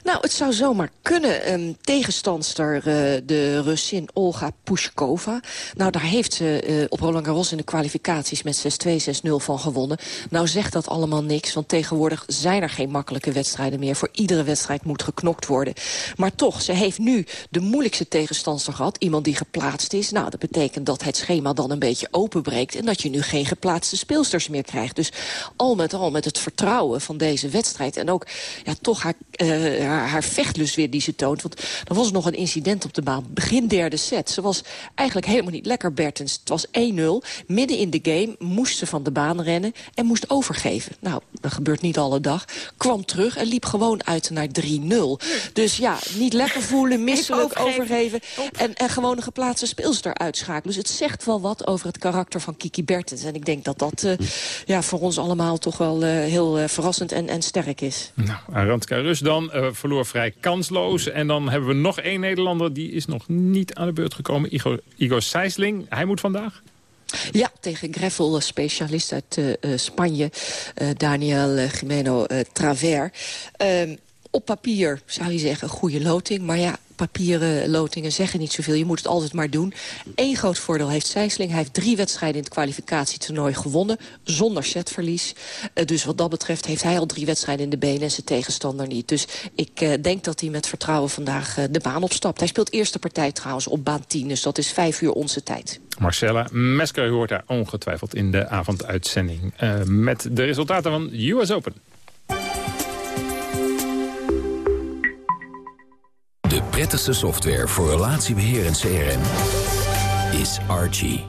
[SPEAKER 21] Nou, het zou zomaar kunnen. Um, tegenstandster uh, de Russin Olga Pushkova. Nou, daar heeft ze uh, op Roland Garros in de kwalificaties met 6-2, 6-0 van gewonnen. Nou zegt dat allemaal niks, want tegenwoordig zijn er geen makkelijke wedstrijden meer. Voor iedere wedstrijd moet geknokt worden. Maar toch, ze heeft nu de moeilijkste tegenstandster gehad. Iemand die geplaatst is. Nou, dat betekent dat het schema dan een beetje openbreekt... en dat je nu geen geplaatste speelsters meer krijgt. Dus al met al met het vertrouwen van deze wedstrijd... en ook ja, toch haar... Uh, haar, haar vechtlust weer die ze toont. Want er was nog een incident op de baan. Begin derde set. Ze was eigenlijk helemaal niet lekker, Bertens. Het was 1-0. Midden in de game moest ze van de baan rennen en moest overgeven. Nou, dat gebeurt niet alle dag. Kwam terug en liep gewoon uit naar 3-0. Dus ja, niet lekker voelen, misselijk overgeven. En, en gewoon een geplaatste speelster uitschakelen. Dus het zegt wel wat over het karakter van Kiki Bertens. En ik denk dat dat uh, ja, voor ons allemaal toch wel uh, heel uh, verrassend en, en sterk is.
[SPEAKER 7] Nou, Arantka Rus dan verloor vrij kansloos. En dan hebben we nog één Nederlander, die is nog niet aan de beurt gekomen. Igor, Igor Sijsling, hij moet vandaag?
[SPEAKER 21] Ja, tegen Greffel-specialist uit uh, Spanje, uh, Daniel uh, Jimeno Traver. Ehm, op papier zou je zeggen, goede loting. Maar ja, papieren lotingen zeggen niet zoveel. Je moet het altijd maar doen. Eén groot voordeel heeft Sijsling. Hij heeft drie wedstrijden in het kwalificatietoernooi gewonnen. Zonder setverlies. Uh, dus wat dat betreft heeft hij al drie wedstrijden in de benen... en zijn tegenstander niet. Dus ik uh, denk dat hij met vertrouwen vandaag uh, de baan opstapt. Hij speelt eerste partij trouwens op baan 10. Dus dat is vijf uur onze tijd.
[SPEAKER 7] Marcella Mesker hoort daar ongetwijfeld in de avonduitzending. met de resultaten van US Open.
[SPEAKER 5] De prettigste software voor relatiebeheer en CRM is Archie.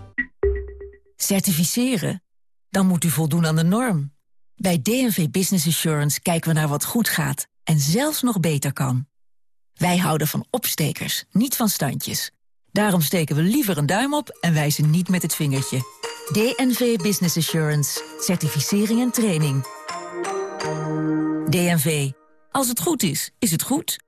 [SPEAKER 22] Certificeren? Dan moet u voldoen aan de norm. Bij DNV Business Assurance kijken we naar wat goed gaat en zelfs nog beter kan. Wij houden van opstekers, niet van standjes. Daarom steken we liever een duim op en wijzen niet met het vingertje. DNV Business Assurance. Certificering en training. DNV. Als het goed is, is het goed.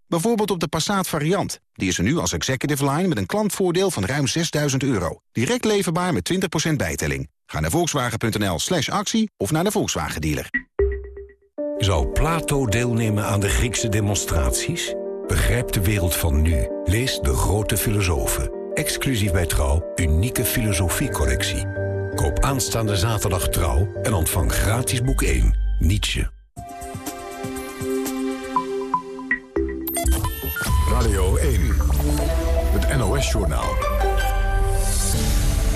[SPEAKER 23] Bijvoorbeeld op de Passat variant. Die is er nu als executive line met een klantvoordeel van ruim 6000 euro. Direct leverbaar met 20% bijtelling. Ga naar volkswagen.nl slash actie of naar de Volkswagen dealer.
[SPEAKER 1] Zou Plato deelnemen aan de Griekse demonstraties? Begrijp de wereld van nu. Lees De Grote Filosofen. Exclusief bij Trouw, unieke filosofiecollectie. Koop aanstaande zaterdag Trouw en ontvang gratis boek 1, Nietzsche.
[SPEAKER 24] Radio 1, het NOS-journaal.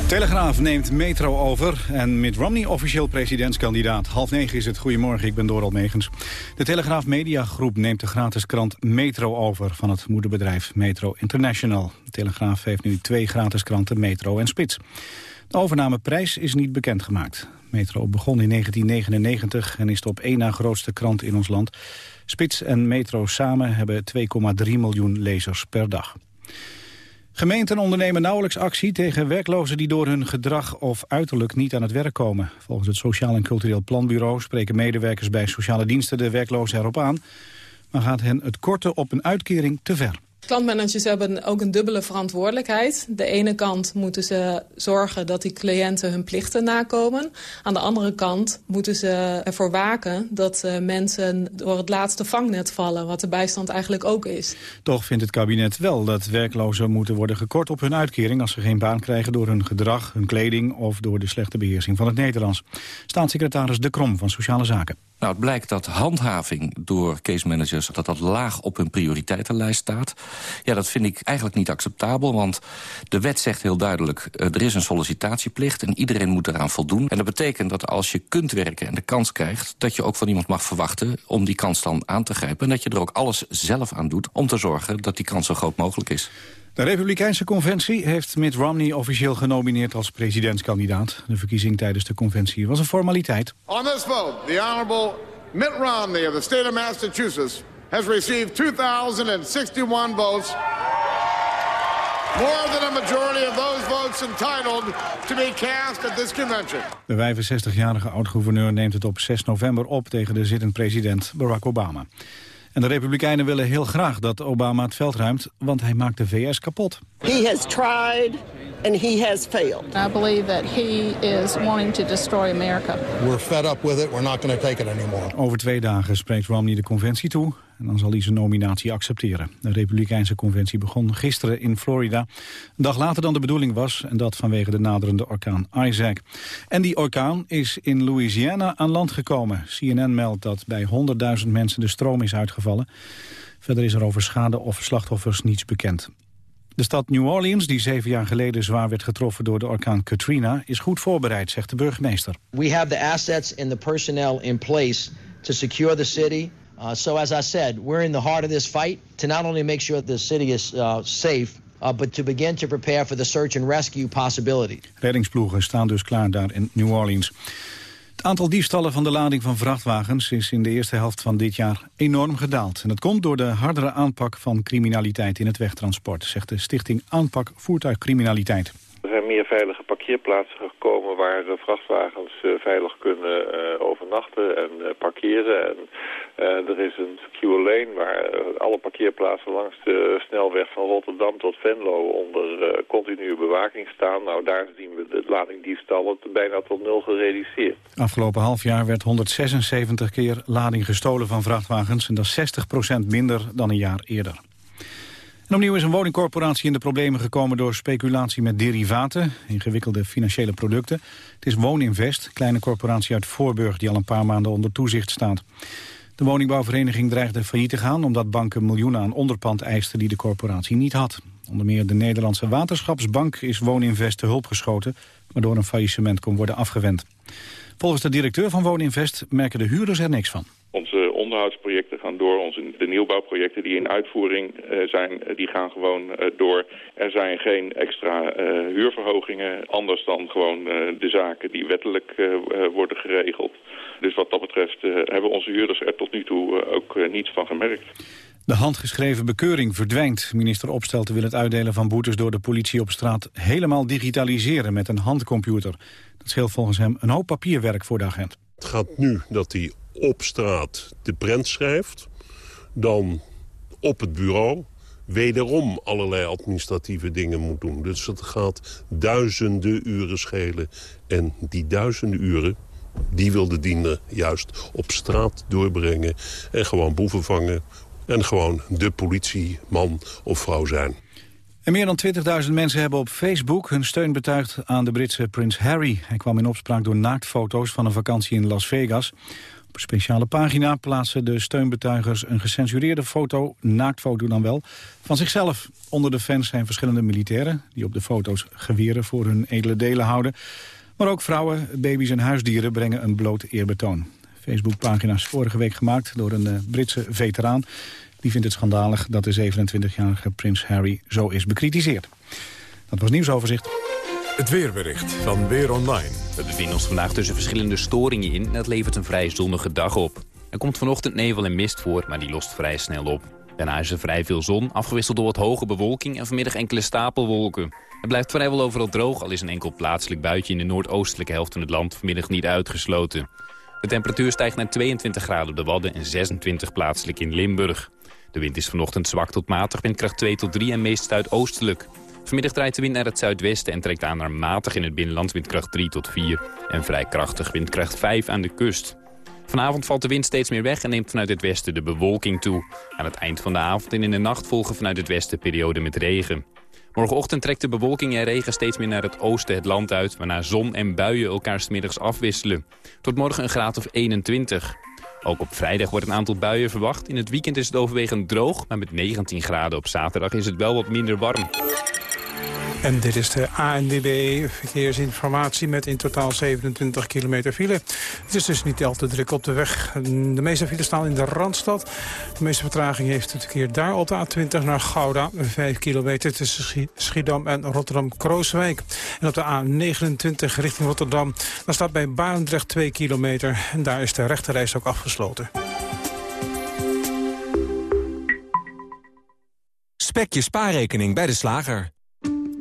[SPEAKER 2] Telegraaf neemt Metro over en Mitt Romney officieel presidentskandidaat. Half negen is het. Goedemorgen, ik ben Doral Megens. De Telegraaf Mediagroep neemt de gratis krant Metro over... van het moederbedrijf Metro International. De Telegraaf heeft nu twee gratis kranten, Metro en Spits. De overnameprijs is niet bekendgemaakt. Metro begon in 1999 en is de op één na grootste krant in ons land. Spits en Metro samen hebben 2,3 miljoen lezers per dag. Gemeenten ondernemen nauwelijks actie tegen werklozen die door hun gedrag of uiterlijk niet aan het werk komen. Volgens het Sociaal en Cultureel Planbureau spreken medewerkers bij sociale diensten de werklozen erop aan, maar gaat hen het korten op een uitkering te ver.
[SPEAKER 25] Klantmanagers hebben ook een dubbele verantwoordelijkheid. De ene kant moeten ze zorgen dat die cliënten hun plichten nakomen. Aan de andere kant moeten ze ervoor waken dat eh, mensen door het laatste vangnet vallen. Wat de bijstand eigenlijk ook is.
[SPEAKER 2] Toch vindt het kabinet wel dat werklozen moeten worden gekort op hun uitkering... als ze geen baan krijgen door hun gedrag, hun kleding of door de slechte beheersing van het Nederlands. Staatssecretaris De Krom van Sociale Zaken.
[SPEAKER 26] Nou, het blijkt dat handhaving door case managers... dat dat laag op hun prioriteitenlijst staat. Ja, dat vind ik eigenlijk niet acceptabel, want de wet zegt heel duidelijk... Uh, er is een sollicitatieplicht en iedereen moet eraan voldoen. En dat betekent dat als je kunt werken en de kans krijgt... dat je ook van iemand mag verwachten om die kans dan aan te grijpen... en dat je er ook alles zelf aan doet om te zorgen dat die kans zo groot mogelijk is.
[SPEAKER 2] De Republikeinse Conventie heeft Mitt Romney officieel genomineerd als presidentskandidaat. De verkiezing tijdens de conventie was een formaliteit.
[SPEAKER 8] On this vote, the Honorable Mitt Romney of the state of Massachusetts has received 2,061 votes. More than a majority of those votes entitled to be cast at this convention.
[SPEAKER 2] De 65-jarige oud-gouverneur neemt het op 6 november op tegen de zittend president Barack Obama. En de Republikeinen willen heel graag dat Obama het veld ruimt, want hij maakt de VS kapot.
[SPEAKER 27] He has tried and he has failed.
[SPEAKER 28] I believe that he is wanting to destroy America.
[SPEAKER 29] We're fed up with it. We're not going to take it anymore.
[SPEAKER 2] Over twee dagen spreekt Romney de conventie toe en dan zal hij zijn nominatie accepteren. De Republikeinse conventie begon gisteren in Florida. Een dag later dan de bedoeling was en dat vanwege de naderende orkaan Isaac. En die orkaan is in Louisiana aan land gekomen. CNN meldt dat bij 100.000 mensen de stroom is uitgevallen. Verder is er over schade of slachtoffers niets bekend. De stad New Orleans, die zeven jaar geleden zwaar werd getroffen door de orkaan Katrina, is goed voorbereid, zegt de burgemeester.
[SPEAKER 30] We have the assets and the personnel in place to secure the city. Uh, so as I said, we're in the heart of this fight to not only make sure the city is uh, safe, uh, but to begin to prepare for the search and rescue possibility.
[SPEAKER 2] Reddingsploegen staan dus klaar daar in New Orleans. Het aantal diefstallen van de lading van vrachtwagens is in de eerste helft van dit jaar enorm gedaald. En dat komt door de hardere aanpak van criminaliteit in het wegtransport, zegt de stichting Aanpak Voertuigcriminaliteit.
[SPEAKER 31] Veilige parkeerplaatsen gekomen waar vrachtwagens uh, veilig kunnen uh, overnachten en parkeren. En er is een secure lane waar alle parkeerplaatsen langs de snelweg van Rotterdam tot Venlo onder continue bewaking staan. Nou, daar zien we de ladingdiefstallen bijna tot nul gereduceerd.
[SPEAKER 2] Afgelopen half jaar werd 176 keer lading gestolen van vrachtwagens en dat is 60% minder dan een jaar eerder. En opnieuw is een woningcorporatie in de problemen gekomen door speculatie met derivaten, ingewikkelde financiële producten. Het is Wooninvest, kleine corporatie uit Voorburg die al een paar maanden onder toezicht staat. De woningbouwvereniging dreigde failliet te gaan omdat banken miljoenen aan onderpand eisten die de corporatie niet had. Onder meer de Nederlandse Waterschapsbank is Wooninvest te hulp geschoten, waardoor een faillissement kon worden afgewend. Volgens de directeur van Wooninvest merken de huurders er niks van.
[SPEAKER 10] Onderhoudsprojecten gaan door. Onze, de nieuwbouwprojecten die in uitvoering uh, zijn, uh, die gaan gewoon uh, door. Er zijn geen extra huurverhogingen, anders dan gewoon de zaken die wettelijk worden geregeld. Dus wat dat betreft hebben onze huurders er tot nu toe ook niets van gemerkt.
[SPEAKER 2] De handgeschreven bekeuring verdwijnt. Minister Opstelten wil het uitdelen van boetes door de politie op straat helemaal digitaliseren met een handcomputer. Dat scheelt volgens hem een hoop papierwerk voor de agent.
[SPEAKER 32] Het gaat nu dat hij op straat de prent schrijft, dan op het bureau wederom allerlei administratieve dingen moet doen. Dus het gaat duizenden uren schelen. En die duizenden uren, die wil de diener juist op straat doorbrengen... en gewoon boeven vangen en gewoon de politieman of vrouw zijn.
[SPEAKER 2] En meer dan 20.000 mensen hebben op Facebook hun steun betuigd aan de Britse prins Harry. Hij kwam in opspraak door naaktfoto's van een vakantie in Las Vegas. Op speciale pagina plaatsen de steunbetuigers een gecensureerde foto, naaktfoto dan wel, van zichzelf. Onder de fans zijn verschillende militairen die op de foto's geweren voor hun edele delen houden. Maar ook vrouwen, baby's en huisdieren brengen een bloot eerbetoon. Facebookpagina is vorige week gemaakt door een uh, Britse veteraan. Die vindt het schandalig dat de 27-jarige prins Harry zo is bekritiseerd. Dat was nieuwsoverzicht.
[SPEAKER 1] Het weerbericht van Weer Online.
[SPEAKER 33] We bevinden ons vandaag tussen verschillende storingen in... en dat levert een vrij zonnige dag op. Er komt vanochtend nevel en mist voor, maar die lost vrij snel op. Daarna is er vrij veel zon, afgewisseld door wat hoge bewolking... en vanmiddag enkele stapelwolken. Het blijft vrijwel overal droog, al is een enkel plaatselijk buitje... in de noordoostelijke helft van het land vanmiddag niet uitgesloten. De temperatuur stijgt naar 22 graden op de Wadden en 26 plaatselijk in Limburg. De wind is vanochtend zwak tot matig, windkracht 2 tot 3 en meest zuidoostelijk. Vanmiddag draait de wind naar het zuidwesten en trekt aan naar matig in het binnenland windkracht 3 tot 4. En vrij krachtig windkracht 5 aan de kust. Vanavond valt de wind steeds meer weg en neemt vanuit het westen de bewolking toe. Aan het eind van de avond en in de nacht volgen vanuit het westen perioden met regen. Morgenochtend trekt de bewolking en regen steeds meer naar het oosten het land uit... waarna zon en buien elkaar smiddags afwisselen. Tot morgen een graad of 21. Ook op vrijdag wordt een aantal buien verwacht. In het weekend is het overwegend droog, maar met 19 graden op zaterdag is het wel wat minder warm.
[SPEAKER 3] En dit is de ANDB verkeersinformatie met in totaal 27 kilometer file. Het is dus niet al te druk op de weg. De meeste files staan in de Randstad. De meeste vertraging heeft het verkeer daar op de A20 naar Gouda. 5 kilometer tussen Schiedam en Rotterdam-Krooswijk. En op de A29 richting Rotterdam. Dan staat bij Barendrecht 2 kilometer. En daar is de rechterreis ook afgesloten.
[SPEAKER 34] Spek je spaarrekening bij de slager.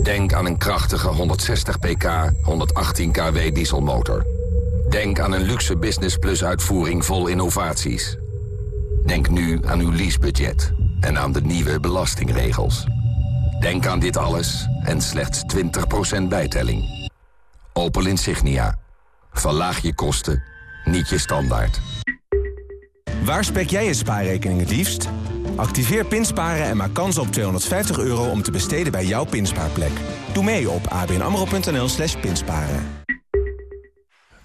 [SPEAKER 5] Denk aan een krachtige 160 pk, 118 kW dieselmotor. Denk aan een luxe Business Plus uitvoering vol innovaties. Denk nu aan uw leasebudget en aan de nieuwe belastingregels. Denk aan dit alles en slechts 20% bijtelling. Opel Insignia. Verlaag je kosten, niet je standaard.
[SPEAKER 34] Waar spek jij je spaarrekening het liefst? Activeer Pinsparen en maak kans op 250 euro om te besteden bij jouw pinspaarplek. Doe mee op abnamro.nl slash pinsparen.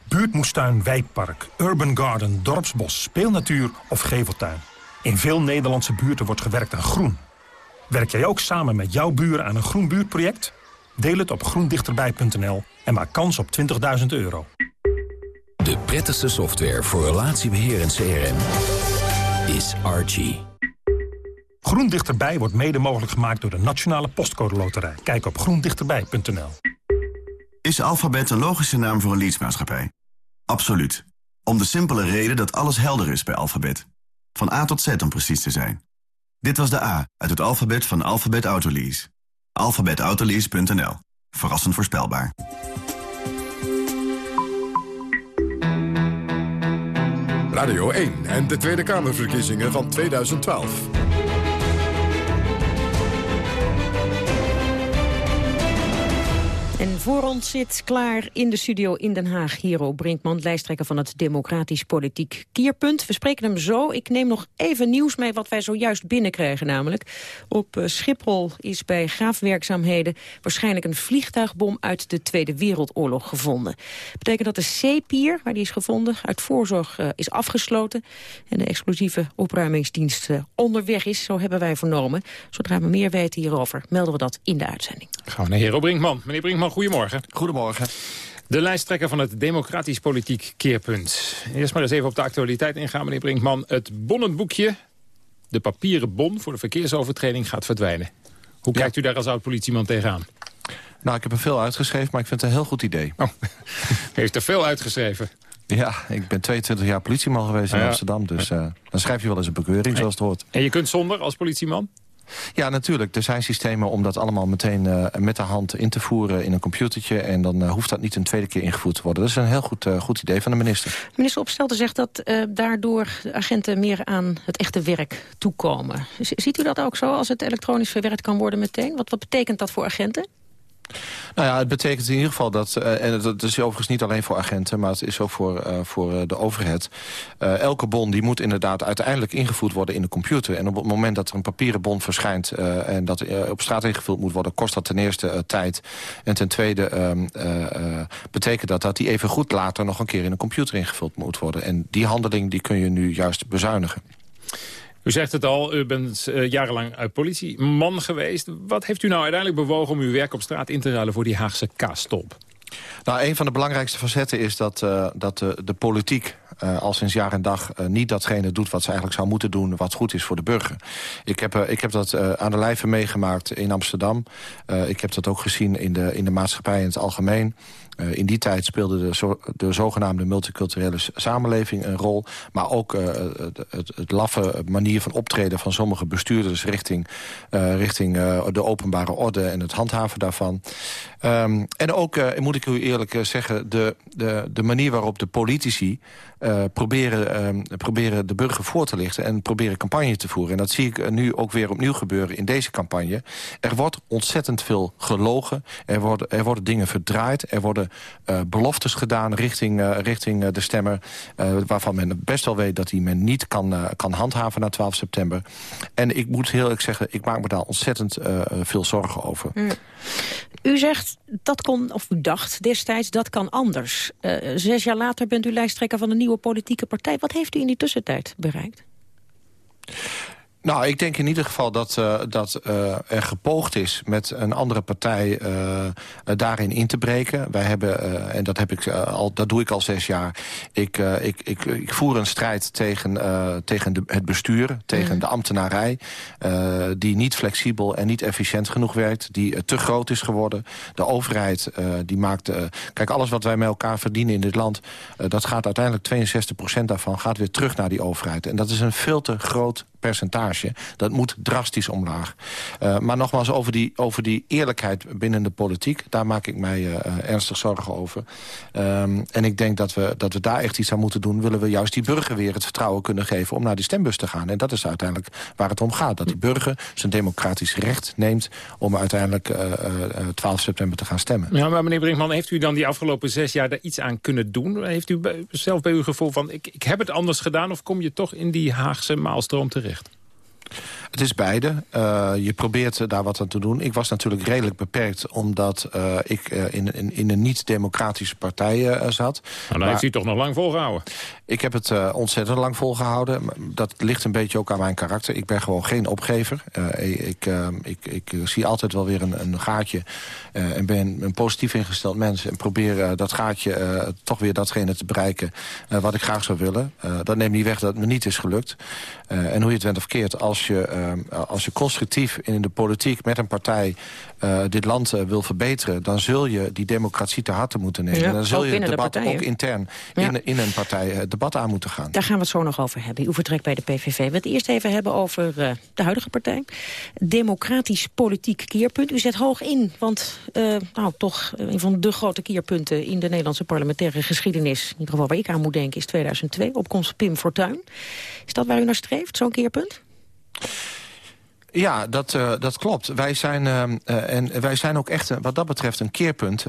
[SPEAKER 35] Buurtmoestuin, wijkpark, urban garden, dorpsbos, speelnatuur of geveltuin. In veel Nederlandse buurten wordt gewerkt aan groen. Werk jij ook samen met jouw buren aan een groen buurtproject? Deel het op groendichterbij.nl en maak kans op 20.000 euro.
[SPEAKER 5] De prettigste software voor relatiebeheer en CRM is Archie.
[SPEAKER 35] Groen Dichterbij wordt mede mogelijk gemaakt door de Nationale Postcode Loterij. Kijk op groendichterbij.nl.
[SPEAKER 36] Is Alphabet een logische naam voor een leadsmaatschappij? Absoluut. Om de simpele reden dat alles helder is bij Alphabet. Van A tot Z om precies te zijn. Dit was de A uit het alfabet van Alphabet Autolease. alphabetautolease.nl. Verrassend voorspelbaar.
[SPEAKER 1] Radio 1 en de Tweede Kamerverkiezingen van 2012.
[SPEAKER 9] En Voor ons zit klaar in de studio in Den Haag Hero Brinkman, lijsttrekker van het Democratisch Politiek Kierpunt. We spreken hem zo. Ik neem nog even nieuws mee wat wij zojuist binnenkrijgen namelijk. Op eh, Schiphol is bij graafwerkzaamheden waarschijnlijk een vliegtuigbom uit de Tweede Wereldoorlog gevonden. Dat betekent dat de zeepier, waar die is gevonden, uit voorzorg uh, is afgesloten. En de explosieve opruimingsdienst uh, onderweg is, zo hebben wij vernomen. Zodra we meer weten hierover, melden we dat in de uitzending.
[SPEAKER 37] Gaan we naar Hero Brinkman. Meneer Brinkman, goedemorgen.
[SPEAKER 38] Goedemorgen.
[SPEAKER 37] De lijsttrekker van het Democratisch Politiek Keerpunt. Eerst maar eens even op de actualiteit ingaan, meneer Brinkman. Het bonnenboekje, de papieren bon voor de verkeersovertreding, gaat verdwijnen. Hoe kijkt u daar als oud-politieman tegenaan?
[SPEAKER 38] Nou, ik heb er veel uitgeschreven, maar ik vind het een heel goed idee.
[SPEAKER 37] Oh, heeft er veel uitgeschreven?
[SPEAKER 38] Ja, ik ben 22 jaar politieman geweest in
[SPEAKER 37] Ah, ja.
[SPEAKER 38] Amsterdam. Dus uh, dan schrijf je wel eens een bekeuring, zoals het hoort.
[SPEAKER 37] En je kunt zonder als politieman?
[SPEAKER 38] Ja, natuurlijk. Er zijn systemen om dat allemaal meteen uh, met de hand in te voeren in een computertje. En dan uh, hoeft dat niet een tweede keer ingevoerd te worden. Dat is een heel goed, uh, goed idee van de minister.
[SPEAKER 9] Minister Opstelten zegt dat daardoor agenten meer aan het echte werk toekomen. Ziet u dat ook zo, als het elektronisch verwerkt kan worden meteen? Wat, wat betekent dat voor agenten?
[SPEAKER 38] Nou ja, het betekent in ieder geval dat... Uh, en dat is overigens niet alleen voor agenten... maar het is ook voor, uh, voor uh, de overheid. elke bon die moet inderdaad uiteindelijk ingevoerd worden in de computer. En op het moment dat er een papieren bon verschijnt... en dat op straat ingevuld moet worden... kost dat ten eerste tijd. En ten tweede betekent dat dat die even goed later... nog een keer in een computer ingevuld moet worden. En die handeling die kun je nu juist bezuinigen.
[SPEAKER 37] U zegt het al, u bent uh, jarenlang uh, politieman geweest. Wat heeft u nou uiteindelijk bewogen om uw werk op straat in te ruilen voor die Haagse kaastop?
[SPEAKER 38] Nou, een van de belangrijkste facetten is dat, uh, dat de, de politiek al sinds jaar en dag niet datgene doet wat ze eigenlijk zou moeten doen... wat goed is voor de burger. Ik heb, ik heb dat aan de lijve meegemaakt in Amsterdam. ik heb dat ook gezien in de, in de maatschappij in het algemeen. Uh, in die tijd speelde de, de zogenaamde multiculturele samenleving een rol. Maar ook uh, het, het, het laffe manier van optreden van sommige bestuurders... richting, uh, richting de openbare orde en het handhaven daarvan. Um, en ook, moet ik u eerlijk zeggen, de, de, de manier waarop de politici... Proberen, uh, proberen de burger voor te lichten en proberen campagne te voeren. En dat zie ik nu ook weer opnieuw gebeuren in deze campagne. Er wordt ontzettend veel gelogen. Er worden, er worden dingen verdraaid. Er worden uh, beloftes gedaan richting, richting de stemmer... waarvan men best wel weet dat die men niet kan, kan handhaven na 12 september. En ik moet heel eerlijk zeggen, ik maak me daar ontzettend veel zorgen over.
[SPEAKER 9] Mm. U zegt, dat kon, of u dacht destijds, dat kan anders. zes jaar later bent u lijsttrekker van een nieuwe politieke partij. Wat heeft u in die tussentijd bereikt?
[SPEAKER 38] Nou, ik denk in ieder geval dat, uh, dat uh, er gepoogd is met een andere partij uh, daarin in te breken. Wij hebben, en dat, heb ik, al, dat doe ik al zes jaar, ik, ik, ik, ik voer een strijd tegen, tegen de, het bestuur, tegen mm. de ambtenarij... die niet flexibel en niet efficiënt genoeg werkt, die te groot is geworden. De overheid, die maakt... kijk, alles wat wij met elkaar verdienen in dit land... dat gaat uiteindelijk 62% daarvan gaat weer terug naar die overheid. En dat is een veel te groot percentage. Dat moet drastisch omlaag. Uh, maar nogmaals, over die, over die eerlijkheid binnen de politiek... daar maak ik mij uh, ernstig zorgen over. Um, en ik denk dat we, dat we daar echt iets aan moeten doen. Willen we juist die burger weer het vertrouwen kunnen geven... om naar die stembus te gaan. En dat is uiteindelijk waar het om gaat. Dat die burger zijn democratisch recht neemt... om uiteindelijk uh, 12 september te gaan stemmen.
[SPEAKER 37] Ja, maar meneer Brinkman, heeft u dan die afgelopen zes jaar... daar iets aan kunnen doen? Heeft u zelf bij uw gevoel van... Ik, ik heb het anders gedaan... of kom je toch in die Haagse maalstroom terecht? terecht.
[SPEAKER 38] Het is beide. Uh, je probeert daar wat aan te doen. Ik was natuurlijk redelijk beperkt omdat uh, ik uh, in, in, in, een niet-democratische partij zat.
[SPEAKER 37] Nou, dan maar heeft u toch nog lang volgehouden?
[SPEAKER 38] Ik heb het ontzettend lang volgehouden. Dat ligt een beetje ook aan mijn karakter. Ik ben gewoon geen opgever. ik, ik, ik, zie altijd wel weer een, een gaatje en ben een positief ingesteld mens. En probeer dat gaatje toch weer datgene te bereiken wat ik graag zou willen. dat neemt niet weg dat het me niet is gelukt. en hoe je het went of keert, als je als je constructief in de politiek met een partij uh, dit land uh, wil verbeteren... dan zul je die democratie te harte moeten nemen.
[SPEAKER 9] Ja,
[SPEAKER 38] dan zul je het debat ook intern ja. in, in een partij het debat aan moeten gaan.
[SPEAKER 9] Daar gaan we het zo nog over hebben. U vertrekt bij de PVV. We het eerst even hebben over de huidige partij. Democratisch politiek keerpunt. U zet hoog in, want nou, toch een van de grote keerpunten... in de Nederlandse parlementaire geschiedenis... in ieder geval waar ik aan moet denken, is 2002. Opkomst Pim Fortuyn. Is dat waar u naar streeft, zo'n keerpunt?
[SPEAKER 38] Ja, dat, uh, dat klopt. Wij zijn, uh, en wij zijn ook echt wat dat betreft een keerpunt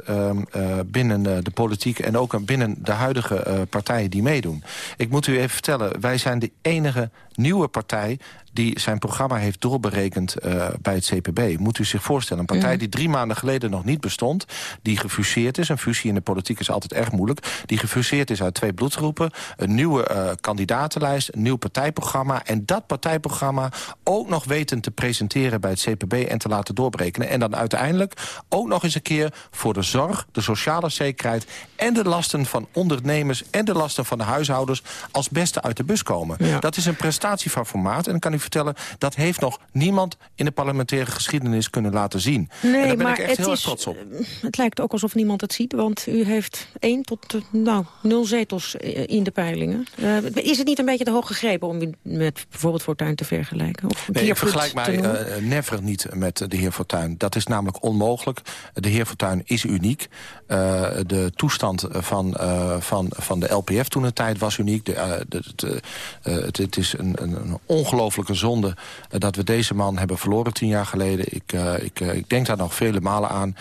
[SPEAKER 38] binnen de politiek... en ook binnen de huidige partijen die meedoen. Ik moet u even vertellen, wij zijn de enige nieuwe partij die zijn programma heeft doorberekend uh, bij het CPB. Moet u zich voorstellen, een partij die drie maanden geleden nog niet bestond... die gefuseerd is, een fusie in de politiek is altijd erg moeilijk... die gefuseerd is uit twee bloedgroepen, een nieuwe uh, kandidatenlijst... een nieuw partijprogramma en dat partijprogramma ook nog weten te presenteren... bij het CPB en te laten doorberekenen. En dan uiteindelijk ook nog eens een keer voor de zorg, de sociale zekerheid... en de lasten van ondernemers en de lasten van de huishoudens... als beste uit de bus komen. Ja. Dat is een prestatie van formaat en dan kan u vertellen... dat heeft nog niemand in de parlementaire geschiedenis kunnen laten zien.
[SPEAKER 9] Nee,
[SPEAKER 38] en daar ben
[SPEAKER 9] maar
[SPEAKER 38] ik echt
[SPEAKER 9] het
[SPEAKER 38] heel erg
[SPEAKER 9] is,
[SPEAKER 38] trots op.
[SPEAKER 9] Het lijkt ook alsof niemand het ziet, want u heeft één tot uh, nou, nul zetels in de peilingen. Uh, is het niet een beetje te hoog gegrepen om u met bijvoorbeeld Fortuyn te vergelijken? Of
[SPEAKER 38] nee, ik vergelijk mij uh, never niet met de heer Fortuyn. Dat is namelijk onmogelijk. De heer Fortuyn is uniek. de toestand van, van, van de LPF toen een tijd was uniek. De, de, de, het, het is een, een, een ongelofelijke zonde uh, dat we deze man hebben verloren tien jaar geleden. Ik, uh, ik, uh, ik denk daar nog vele malen aan.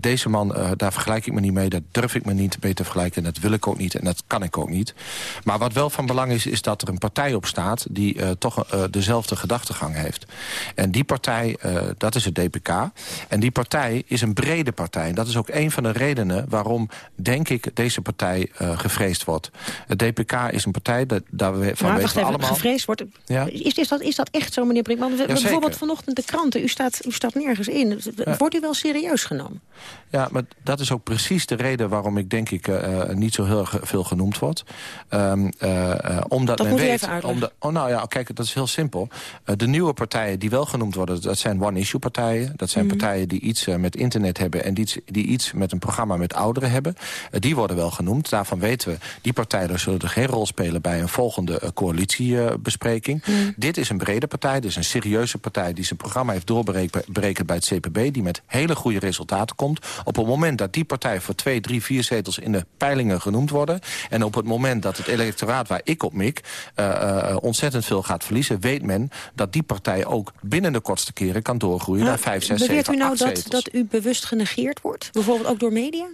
[SPEAKER 38] deze man, daar vergelijk ik me niet mee. Daar durf ik me niet mee te vergelijken. En dat wil ik ook niet. En dat kan ik ook niet. Maar wat wel van belang is, is dat er een partij op staat... die toch dezelfde gedachtegang heeft. En die partij, dat is het DPK. En die partij is een brede partij. En dat is ook een van de redenen waarom, denk ik, deze partij gevreesd wordt. Het DPK is een partij, dat, daar we, van weten we allemaal...
[SPEAKER 9] wordt.
[SPEAKER 38] Ja?
[SPEAKER 9] Is, is, dat, is dat echt zo, meneer Brinkman?
[SPEAKER 38] Ja,
[SPEAKER 9] Bijvoorbeeld vanochtend de kranten, u staat, u staat nergens in. Wordt u wel serieus genomen?
[SPEAKER 38] Ja, maar dat is ook precies de reden waarom ik denk ik uh, niet zo heel veel genoemd word. Um, uh, omdat
[SPEAKER 9] dat
[SPEAKER 38] men
[SPEAKER 9] moet
[SPEAKER 38] weet,
[SPEAKER 9] even.
[SPEAKER 38] Omdat, oh, nou ja, kijk, dat is heel simpel. Uh, de nieuwe partijen die wel genoemd worden, dat zijn one-issue partijen. Dat zijn
[SPEAKER 9] Mhm.
[SPEAKER 38] partijen die iets met internet hebben en die, die iets met een programma met ouderen hebben. die worden wel genoemd. Daarvan weten we, die partijen zullen er geen rol spelen bij een volgende coalitiebespreking.
[SPEAKER 9] Mhm.
[SPEAKER 38] Dit is een brede partij, dit is een serieuze partij... die zijn programma heeft doorberekend bij het CPB... die met hele goede resultaten komt. Op het moment dat die partij voor twee, drie, vier zetels... in de peilingen genoemd worden... en op het moment dat het electoraat waar ik op mik... Uh, uh, ontzettend veel gaat verliezen... weet men dat die partij ook binnen de kortste keren... kan doorgroeien naar vijf, zes,
[SPEAKER 9] Beweert
[SPEAKER 38] zeven,
[SPEAKER 9] u nou dat,
[SPEAKER 38] zetels.
[SPEAKER 9] dat u bewust genegeerd wordt? Bijvoorbeeld ook door media?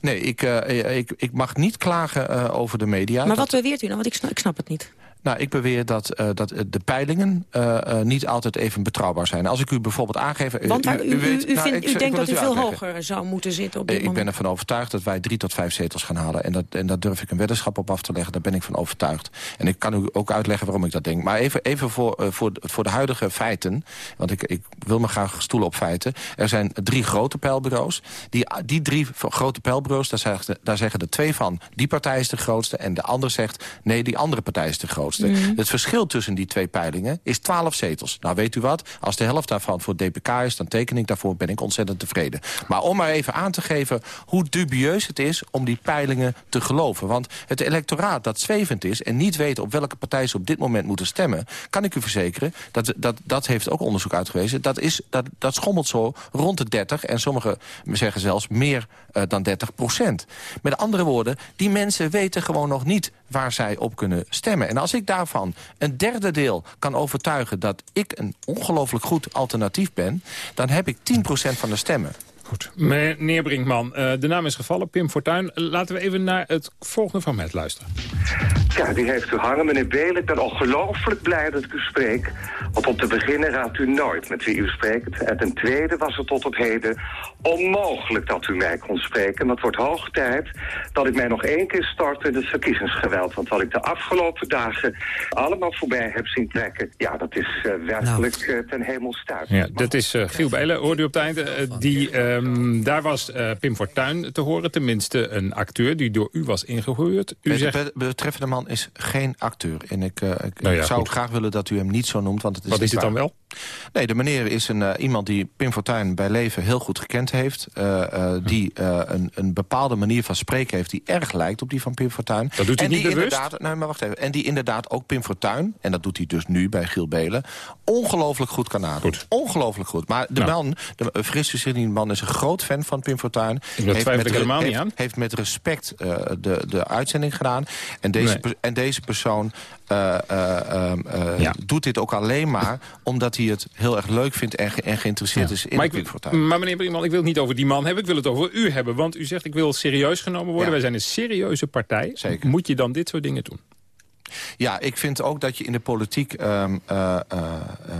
[SPEAKER 38] Nee, ik, uh, ik, ik mag niet klagen uh, over de media.
[SPEAKER 9] Maar
[SPEAKER 38] Dat-
[SPEAKER 9] wat beweert u nou? Want ik snap, ik snap het niet.
[SPEAKER 38] Nou, ik beweer dat, uh, dat de peilingen uh, uh, niet altijd even betrouwbaar zijn. Als ik u bijvoorbeeld aangeef...
[SPEAKER 9] Want u, u,
[SPEAKER 38] weet,
[SPEAKER 9] u,
[SPEAKER 38] nou,
[SPEAKER 9] vindt,
[SPEAKER 38] ik-
[SPEAKER 9] u
[SPEAKER 38] ik
[SPEAKER 9] denkt dat u veel
[SPEAKER 38] uitleggen.
[SPEAKER 9] hoger zou moeten zitten op dit
[SPEAKER 38] Ik ben
[SPEAKER 9] moment.
[SPEAKER 38] ervan overtuigd dat wij drie tot vijf zetels gaan halen. En, dat, en daar durf ik een weddenschap op af te leggen. Daar ben ik van overtuigd. En ik kan u ook uitleggen waarom ik dat denk. Maar even, even voor, uh, voor, voor de huidige feiten. Want ik, ik wil me graag stoelen op feiten. Er zijn drie grote peilbureaus. Die, die drie grote peilbureaus, daar zeggen, daar zeggen de twee van... die partij is de grootste. En de ander zegt, nee, die andere partij is de grootste.
[SPEAKER 9] Mhm.
[SPEAKER 38] Het verschil tussen die twee peilingen is 12 zetels. Nou, weet u wat? Als de helft daarvan voor DPK is... dan teken ik daarvoor, ben ik ontzettend tevreden. Maar om maar even aan te geven hoe dubieus het is... om die peilingen te geloven. Want het electoraat dat zwevend is... en niet weet op welke partij ze op dit moment moeten stemmen... kan ik u verzekeren, dat, dat, dat heeft ook onderzoek uitgewezen... dat, is, dat, dat schommelt zo rond de 30 en sommigen zeggen zelfs meer uh, dan 30 procent. Met andere woorden, die mensen weten gewoon nog niet waar zij op kunnen stemmen. En als ik daarvan een derde deel kan overtuigen... dat ik een ongelooflijk goed alternatief ben... dan heb ik 10 procent van de stemmen.
[SPEAKER 37] Goed. Meneer Brinkman, uh, de naam is gevallen, Pim Fortuyn. Laten we even naar het volgende fragment luisteren.
[SPEAKER 39] Ja, die heeft u hangen, meneer Belen. Ik ben ongelooflijk blij dat ik u spreek. Want om te beginnen raadt u nooit met wie u spreekt. En ten tweede was het tot op heden onmogelijk dat u mij kon spreken. Maar het wordt hoog tijd dat ik mij nog één keer stort in het verkiezingsgeweld. Want wat ik de afgelopen dagen allemaal voorbij heb zien trekken... ja, dat is uh, werkelijk uh, ten hemel stuit.
[SPEAKER 37] Ja, dat is uh, Giel Belen, hoorde u op het einde. die, um, daar was Pim Fortuyn te horen, tenminste een acteur... die door u was ingehuurd. U
[SPEAKER 38] de
[SPEAKER 37] zegt...
[SPEAKER 38] betreffende man is geen acteur. En ik, ik,
[SPEAKER 37] nou ja,
[SPEAKER 38] ik zou
[SPEAKER 37] goed.
[SPEAKER 38] graag willen dat u hem niet zo noemt. Want het is
[SPEAKER 37] Wat is dit dan wel?
[SPEAKER 38] Nee, de meneer is een, uh, iemand die Pim Fortuyn bij leven heel goed gekend heeft. Uh, uh, die een, een bepaalde manier van spreken heeft die erg lijkt op die van Pim Fortuyn.
[SPEAKER 37] Dat doet hij
[SPEAKER 38] en
[SPEAKER 37] niet
[SPEAKER 38] die
[SPEAKER 37] bewust?
[SPEAKER 38] Inderdaad, nee, maar wacht even. En die inderdaad ook Pim Fortuyn, en dat doet hij dus nu bij Giel Belen... ongelooflijk goed kan nadoen.
[SPEAKER 37] Goed.
[SPEAKER 38] Ongelooflijk goed. Maar de
[SPEAKER 37] Nou.
[SPEAKER 38] man, de frisse Sidney man is een groot fan van Pim Fortuyn.
[SPEAKER 37] twijfel ik
[SPEAKER 38] met,
[SPEAKER 37] helemaal niet
[SPEAKER 38] heeft,
[SPEAKER 37] aan.
[SPEAKER 38] heeft met respect de, de uitzending gedaan. En deze,
[SPEAKER 37] Nee.
[SPEAKER 38] en deze persoon uh, uh, doet dit ook alleen maar omdat hij het heel erg leuk vindt en, en geïnteresseerd is in
[SPEAKER 37] maar
[SPEAKER 38] de
[SPEAKER 37] Pimfortuin. Maar meneer Brinkman, ik wil het niet over die man hebben, ik wil het over u hebben. Want u zegt ik wil serieus genomen worden. Wij zijn een serieuze partij.
[SPEAKER 38] Zeker.
[SPEAKER 37] Moet je dan dit soort dingen doen?
[SPEAKER 38] Ja, ik vind ook dat je in de politiek um, uh,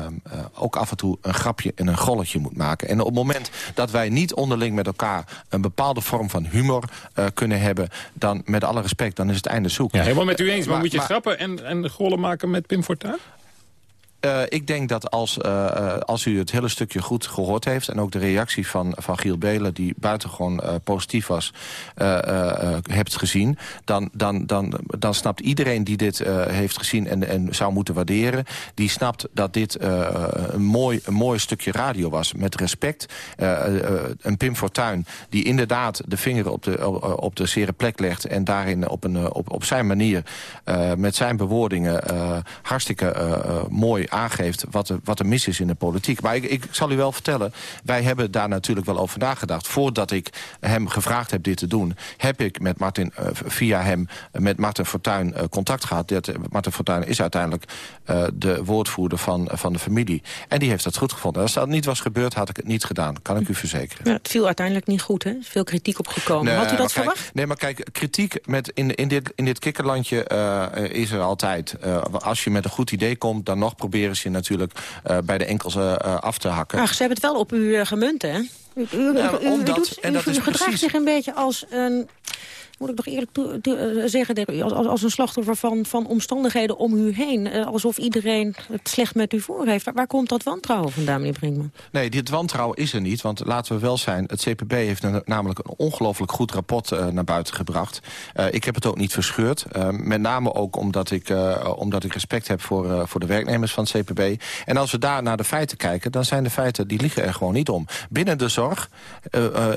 [SPEAKER 38] um, uh, ook af en toe een grapje en een golletje moet maken. En op het moment dat wij niet onderling met elkaar een bepaalde vorm van humor kunnen hebben, dan met alle respect, dan is het einde zoek.
[SPEAKER 37] Ja, helemaal met u eens, maar, maar moet je maar, grappen en, en gollen maken met Pim Fortuyn?
[SPEAKER 38] Uh, ik denk dat als, uh, als u het hele stukje goed gehoord heeft... en ook de reactie van, van Giel Belen, die buitengewoon positief was... hebt gezien, dan, dan, dan, dan snapt iedereen die dit heeft gezien... En, en zou moeten waarderen, die snapt dat dit een, mooi, een mooi stukje radio was. Met respect. een Pim Fortuyn die inderdaad de vinger op de, op de zere plek legt... en daarin op, een, op, op zijn manier, met zijn bewoordingen... hartstikke mooi aangeeft wat er, wat er mis is in de politiek. Maar ik, ik zal u wel vertellen, wij hebben daar natuurlijk wel over nagedacht. Voordat ik hem gevraagd heb dit te doen... heb ik met Martin, uh, via hem met Martin Fortuyn uh, contact gehad. Dat, Martin Fortuyn is uiteindelijk uh, de woordvoerder van, van de familie. En die heeft dat goed gevonden. Als dat niet was gebeurd, had ik het niet gedaan. Kan ik u verzekeren.
[SPEAKER 9] Ja, het viel uiteindelijk niet goed, hè? Er is veel kritiek opgekomen. Nee, had u dat verwacht?
[SPEAKER 38] Nee, maar kijk, kritiek met in, in, dit, in dit kikkerlandje is er altijd. als je met een goed idee komt, dan nog proberen proberen ze natuurlijk uh, bij de enkels uh, af te hakken.
[SPEAKER 9] Ach, ze hebben het wel op u gemunt, hè? U, u, u,
[SPEAKER 38] ja, omdat,
[SPEAKER 9] doet,
[SPEAKER 38] en dat is
[SPEAKER 9] gedraagt
[SPEAKER 38] precies...
[SPEAKER 9] zich een beetje als een moet ik nog eerlijk toe, zeggen, als, als een slachtoffer van, van omstandigheden om u heen. Uh, alsof iedereen het slecht met u voor heeft. Waar, komt dat wantrouwen vandaan, meneer Brinkman?
[SPEAKER 38] Nee, dit wantrouwen is er niet. Want laten we wel zijn, het CPB heeft namelijk een ongelooflijk goed rapport uh, naar buiten gebracht. Ik heb het ook niet verscheurd. met name ook omdat ik, omdat ik respect heb voor, voor de werknemers van het CPB. En als we daar naar de feiten kijken, dan zijn de feiten, die liggen er gewoon niet om. Binnen de zorg,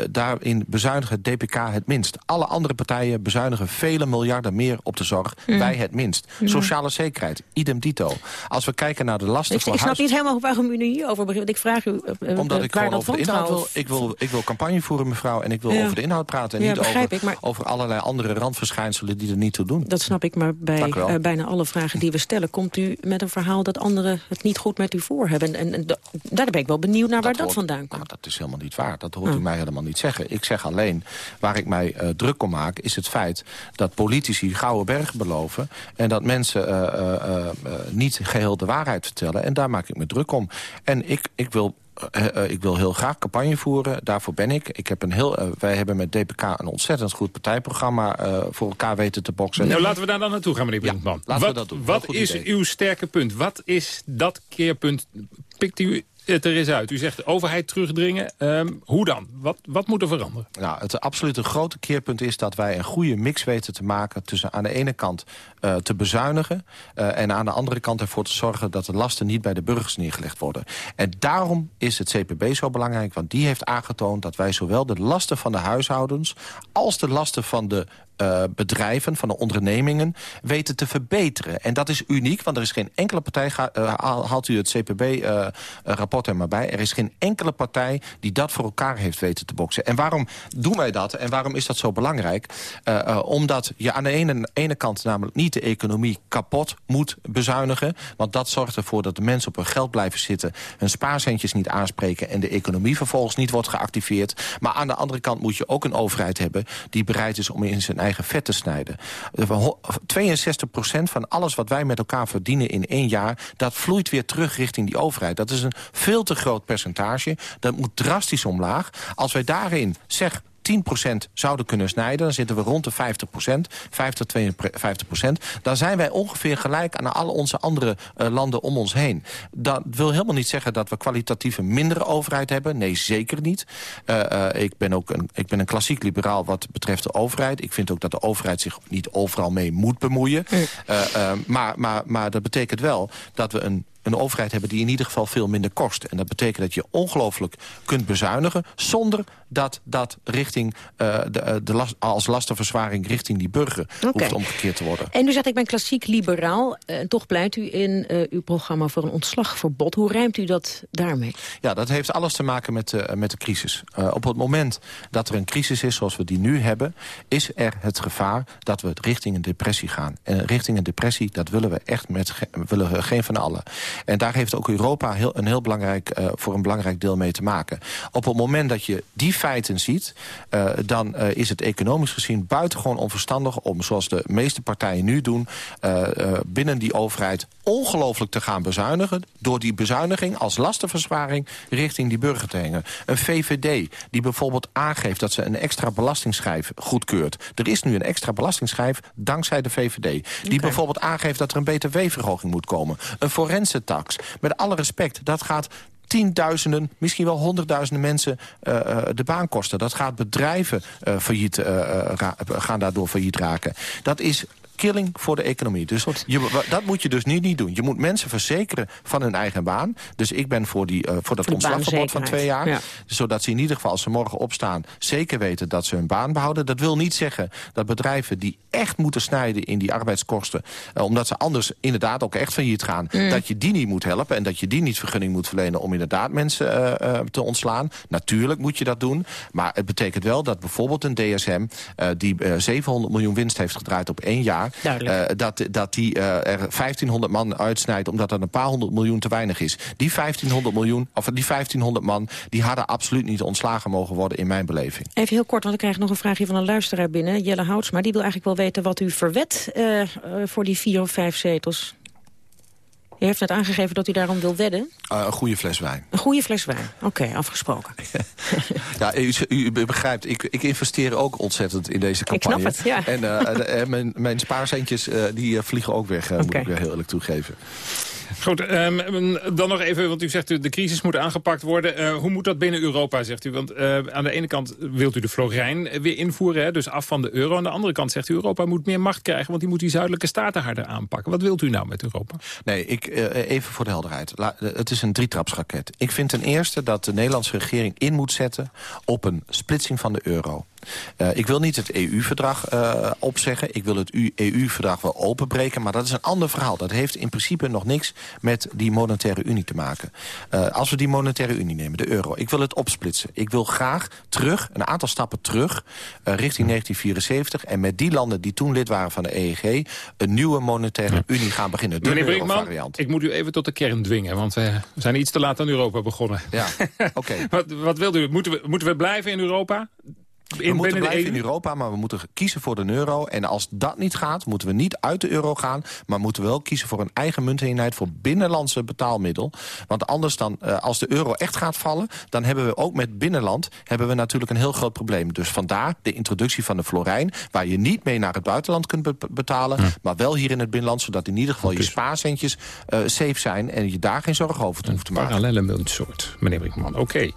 [SPEAKER 38] daarin bezuinigen DPK het minst. Alle andere partijen bezuinigen vele miljarden meer op de zorg. Mm. Wij het minst. Mm. Sociale zekerheid, idem dito. Als we kijken naar de lasten
[SPEAKER 9] ik,
[SPEAKER 38] voor
[SPEAKER 9] Ik snap niet helemaal waarom u nu hierover begint. Want ik vraag u uh,
[SPEAKER 38] Omdat ik gewoon over de inhoud wil. Ik wil, ik wil campagne voeren, mevrouw. En ik wil ja. over de inhoud praten. En
[SPEAKER 9] ja,
[SPEAKER 38] niet over,
[SPEAKER 9] ik, maar...
[SPEAKER 38] over allerlei andere randverschijnselen die er niet toe doen.
[SPEAKER 9] Dat snap ik, maar bij uh, bijna alle vragen die we stellen... komt u met een verhaal dat anderen het niet goed met u voor hebben. En, en daar ben ik wel benieuwd naar dat waar hoort, dat vandaan komt.
[SPEAKER 38] Nou, dat is helemaal niet waar. Dat hoort u mij helemaal niet zeggen. Ik zeg alleen, waar ik mij uh, druk om maak... is het feit dat politici gouden bergen beloven... en dat mensen uh, uh, uh, niet geheel de waarheid vertellen. En daar maak ik me druk om. En ik, ik wil ik wil heel graag campagne voeren. Daarvoor ben ik. ik heb een heel, uh, wij hebben met DPK een ontzettend goed partijprogramma voor elkaar weten te boksen.
[SPEAKER 37] Nou, laten we daar dan naartoe gaan, meneer Brinkman.
[SPEAKER 38] Ja, laten
[SPEAKER 37] wat,
[SPEAKER 38] we dat doen.
[SPEAKER 37] Wat is idee. uw sterke punt? Wat is dat keerpunt? Pikt u het er is uit. U zegt de overheid terugdringen. Um, hoe dan? Wat, wat moet er veranderen?
[SPEAKER 38] Nou, het absolute grote keerpunt is dat wij een goede mix weten te maken... tussen aan de ene kant uh, te bezuinigen... Uh, en aan de andere kant ervoor te zorgen... dat de lasten niet bij de burgers neergelegd worden. En daarom is het CPB zo belangrijk... want die heeft aangetoond dat wij zowel de lasten van de huishoudens... als de lasten van de uh, bedrijven, van de ondernemingen, weten te verbeteren. En dat is uniek, want er is geen enkele partij, uh, haalt u het CPB-rapport uh, er maar bij... er is geen enkele partij die dat voor elkaar heeft weten te boksen. En waarom doen wij dat en waarom is dat zo belangrijk? omdat je aan de ene, ene kant namelijk niet de economie kapot moet bezuinigen... want dat zorgt ervoor dat de mensen op hun geld blijven zitten... hun spaarcentjes niet aanspreken en de economie vervolgens niet wordt geactiveerd. Maar aan de andere kant moet je ook een overheid hebben... die bereid is om in zijn eigen vet te snijden. 62% van alles wat wij met elkaar verdienen in één jaar... dat vloeit weer terug richting die overheid. Dat is een veel te groot percentage. Dat moet drastisch omlaag. Als wij daarin, zeg 10% zouden kunnen snijden... dan zitten we rond de 50%, 50, 52%. Dan zijn wij ongeveer gelijk aan alle onze andere uh, landen om ons heen. Dat wil helemaal niet zeggen dat we kwalitatief een mindere overheid hebben. Nee, zeker niet. Uh, uh, ik, ben ook een, ik ben een klassiek liberaal wat betreft de overheid. Ik vind ook dat de overheid zich niet overal mee moet bemoeien. Maar, maar, maar dat betekent wel dat we een een overheid hebben die in ieder geval veel minder kost. En dat betekent dat je ongelooflijk kunt bezuinigen... zonder dat dat richting uh, de, eh, de last, als lastenverzwaring richting die burger okay. hoeft omgekeerd te worden.
[SPEAKER 9] En u zegt, ik ben klassiek liberaal. En uh, toch pleit u in uh, uw programma voor een ontslagverbod. Hoe rijmt u dat daarmee?
[SPEAKER 38] Ja, dat heeft alles te maken met, uh, met de crisis. op het moment dat er een crisis is zoals we die nu hebben... is er het gevaar dat we richting een depressie gaan. En richting een depressie, dat willen we echt met willen we geen van allen. En daar heeft ook Europa heel, een heel belangrijk, voor een belangrijk deel mee te maken. Op het moment dat je die feiten ziet... Uh, dan uh, is het economisch gezien buitengewoon onverstandig... om, zoals de meeste partijen nu doen... Binnen die overheid ongelooflijk te gaan bezuinigen... door die bezuiniging als lastenverzwaring richting die burger te hangen. Een VVD die bijvoorbeeld aangeeft dat ze een extra belastingschijf goedkeurt. Er is nu een extra belastingschijf dankzij de VVD. Die okay. bijvoorbeeld aangeeft dat er een btw-verhoging moet komen. Een forense Met alle respect, dat gaat tienduizenden, misschien wel honderdduizenden mensen uh, de baan kosten. Dat gaat bedrijven uh, failliet, gaan daardoor failliet raken. Dat is killing voor de economie. Dus je, dat moet je dus nu niet doen. Je moet mensen verzekeren van hun eigen baan. Dus ik ben voor, die, uh, voor dat ontslagverbod van twee jaar. Ja. Zodat ze in ieder geval, als ze morgen opstaan... zeker weten dat ze hun baan behouden. Dat wil niet zeggen dat bedrijven die echt moeten snijden... in die arbeidskosten, uh, omdat ze anders inderdaad ook echt failliet gaan... Mm. dat je die niet moet helpen en dat je die niet vergunning moet verlenen... om inderdaad mensen uh, te ontslaan. Natuurlijk moet je dat doen. Maar het betekent wel dat bijvoorbeeld een DSM... die 700 miljoen winst heeft gedraaid op één jaar uh, dat, dat die uh, er 1500 man uitsnijdt... omdat dat een paar honderd miljoen te weinig is. Die 1500 miljoen, of die 1500 man... die hadden absoluut niet ontslagen mogen worden in mijn beleving.
[SPEAKER 9] Even heel kort, want ik krijg nog een vraagje van een luisteraar binnen. Jelle Houtsma, die wil eigenlijk wel weten wat u verwet... Uh, voor die vier of vijf zetels. U heeft net aangegeven dat u daarom wil wedden.
[SPEAKER 38] Uh, een goede fles wijn.
[SPEAKER 9] Een goede fles wijn. Oké, okay, afgesproken.
[SPEAKER 38] ja, u, u, begrijpt, ik, ik, investeer ook ontzettend in deze campagne.
[SPEAKER 9] Ik snap het, ja.
[SPEAKER 38] En uh, mijn, mijn spaarcentjes uh, die vliegen ook weg, okay. moet ik weer heel eerlijk toegeven.
[SPEAKER 37] Goed, um, dan nog even, want u zegt de crisis moet aangepakt worden. Uh, hoe moet dat binnen Europa, zegt u? Want uh, aan de ene kant wilt u de florijn weer invoeren, hè, dus af van de euro. Aan de andere kant zegt u Europa moet meer macht krijgen... want die moet die zuidelijke staten harder aanpakken. Wat wilt u nou met Europa?
[SPEAKER 38] Nee, ik, uh, even voor de helderheid. Het is een drietrapsraket. Ik vind ten eerste dat de Nederlandse regering in moet zetten... op een splitsing van de euro. Uh, ik wil niet het EU-verdrag uh, opzeggen. Ik wil het EU-verdrag wel openbreken. Maar dat is een ander verhaal. Dat heeft in principe nog niks met die monetaire unie te maken. Uh, als we die monetaire unie nemen, de euro. Ik wil het opsplitsen. Ik wil graag terug, een aantal stappen terug... richting 1974. En met die landen die toen lid waren van de EEG... een nieuwe monetaire unie gaan beginnen. De
[SPEAKER 37] Meneer Brinkman, ik moet u even tot de kern dwingen. Want we zijn iets te laat aan Europa begonnen.
[SPEAKER 38] Ja, oké. Okay.
[SPEAKER 37] wat, wat wilt u? Moeten we, moeten we blijven in Europa?
[SPEAKER 38] We moeten blijven in Europa, maar we moeten kiezen voor de euro. En als dat niet gaat, moeten we niet uit de euro gaan... maar moeten we wel kiezen voor een eigen munteenheid... voor binnenlandse betaalmiddel. Want anders dan, uh, als de euro echt gaat vallen... dan hebben we ook met binnenland hebben we natuurlijk een heel groot probleem. Dus vandaar de introductie van de florijn... waar je niet mee naar het buitenland kunt be betalen... Maar wel hier in het binnenland... zodat in ieder geval je spaarcentjes uh, safe zijn... en je daar geen zorgen over hoeft te maken.
[SPEAKER 37] Parallele muntsoort, meneer Brinkman. Oké. Okay.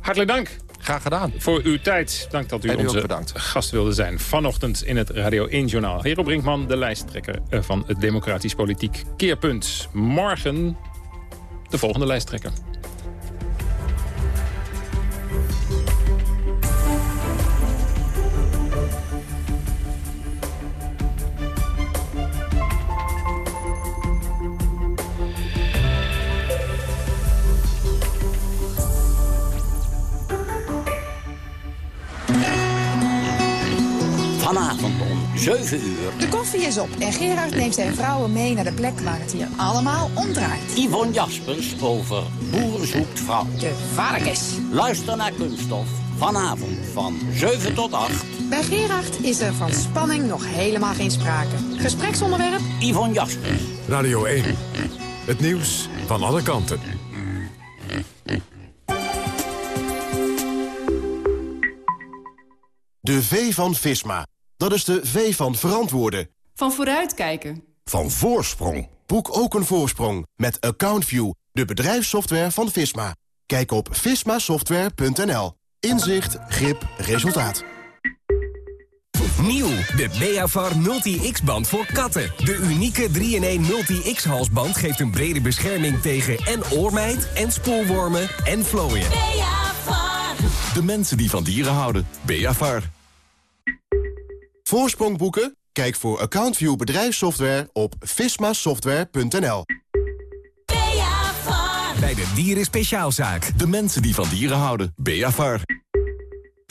[SPEAKER 37] Hartelijk dank.
[SPEAKER 38] Graag gedaan.
[SPEAKER 37] Voor uw tijd. Dank dat
[SPEAKER 38] u,
[SPEAKER 37] onze
[SPEAKER 38] bedankt.
[SPEAKER 37] gast wilde zijn. Vanochtend in het Radio 1 Journaal. Hero Brinkman, de lijsttrekker eh, van het Democratisch Politiek Keerpunt. Morgen de volgende lijsttrekker.
[SPEAKER 40] Vanavond om 7 uur.
[SPEAKER 41] De koffie is op en Gerard neemt zijn vrouwen mee naar de plek waar het hier allemaal om draait.
[SPEAKER 40] Yvonne Jaspers over Boer zoekt vrouw.
[SPEAKER 41] De varkens.
[SPEAKER 40] Luister naar Kunststof. Vanavond van 7 tot 8.
[SPEAKER 41] Bij Gerard is er van spanning nog helemaal geen sprake. Gespreksonderwerp?
[SPEAKER 40] Yvonne Jaspers.
[SPEAKER 1] Radio 1. Het nieuws van alle kanten.
[SPEAKER 42] De V van Visma. Dat is de V van verantwoorden.
[SPEAKER 43] Van vooruitkijken.
[SPEAKER 42] Van voorsprong. Boek ook een voorsprong met AccountView, de bedrijfssoftware van Visma. Kijk op vismasoftware.nl. Inzicht, grip, resultaat. Nieuw, de Beavar Multi-X-band voor katten. De unieke 3-in-1 Multi-X-halsband geeft een brede bescherming tegen en oormijt... en spoelwormen en vlooien.
[SPEAKER 44] Beavar.
[SPEAKER 45] De mensen die van dieren houden. Beavar. Voorsprong boeken? Kijk voor AccountView bedrijfssoftware op vismasoftware.nl.
[SPEAKER 42] Bij de Dieren Speciaalzaak.
[SPEAKER 45] De mensen die van dieren houden. Beavar.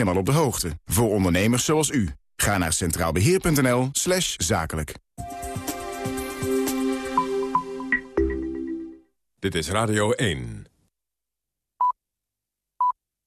[SPEAKER 4] helemaal op de hoogte. Voor ondernemers zoals u. Ga naar centraalbeheer.nl slash zakelijk.
[SPEAKER 1] Dit is Radio 1.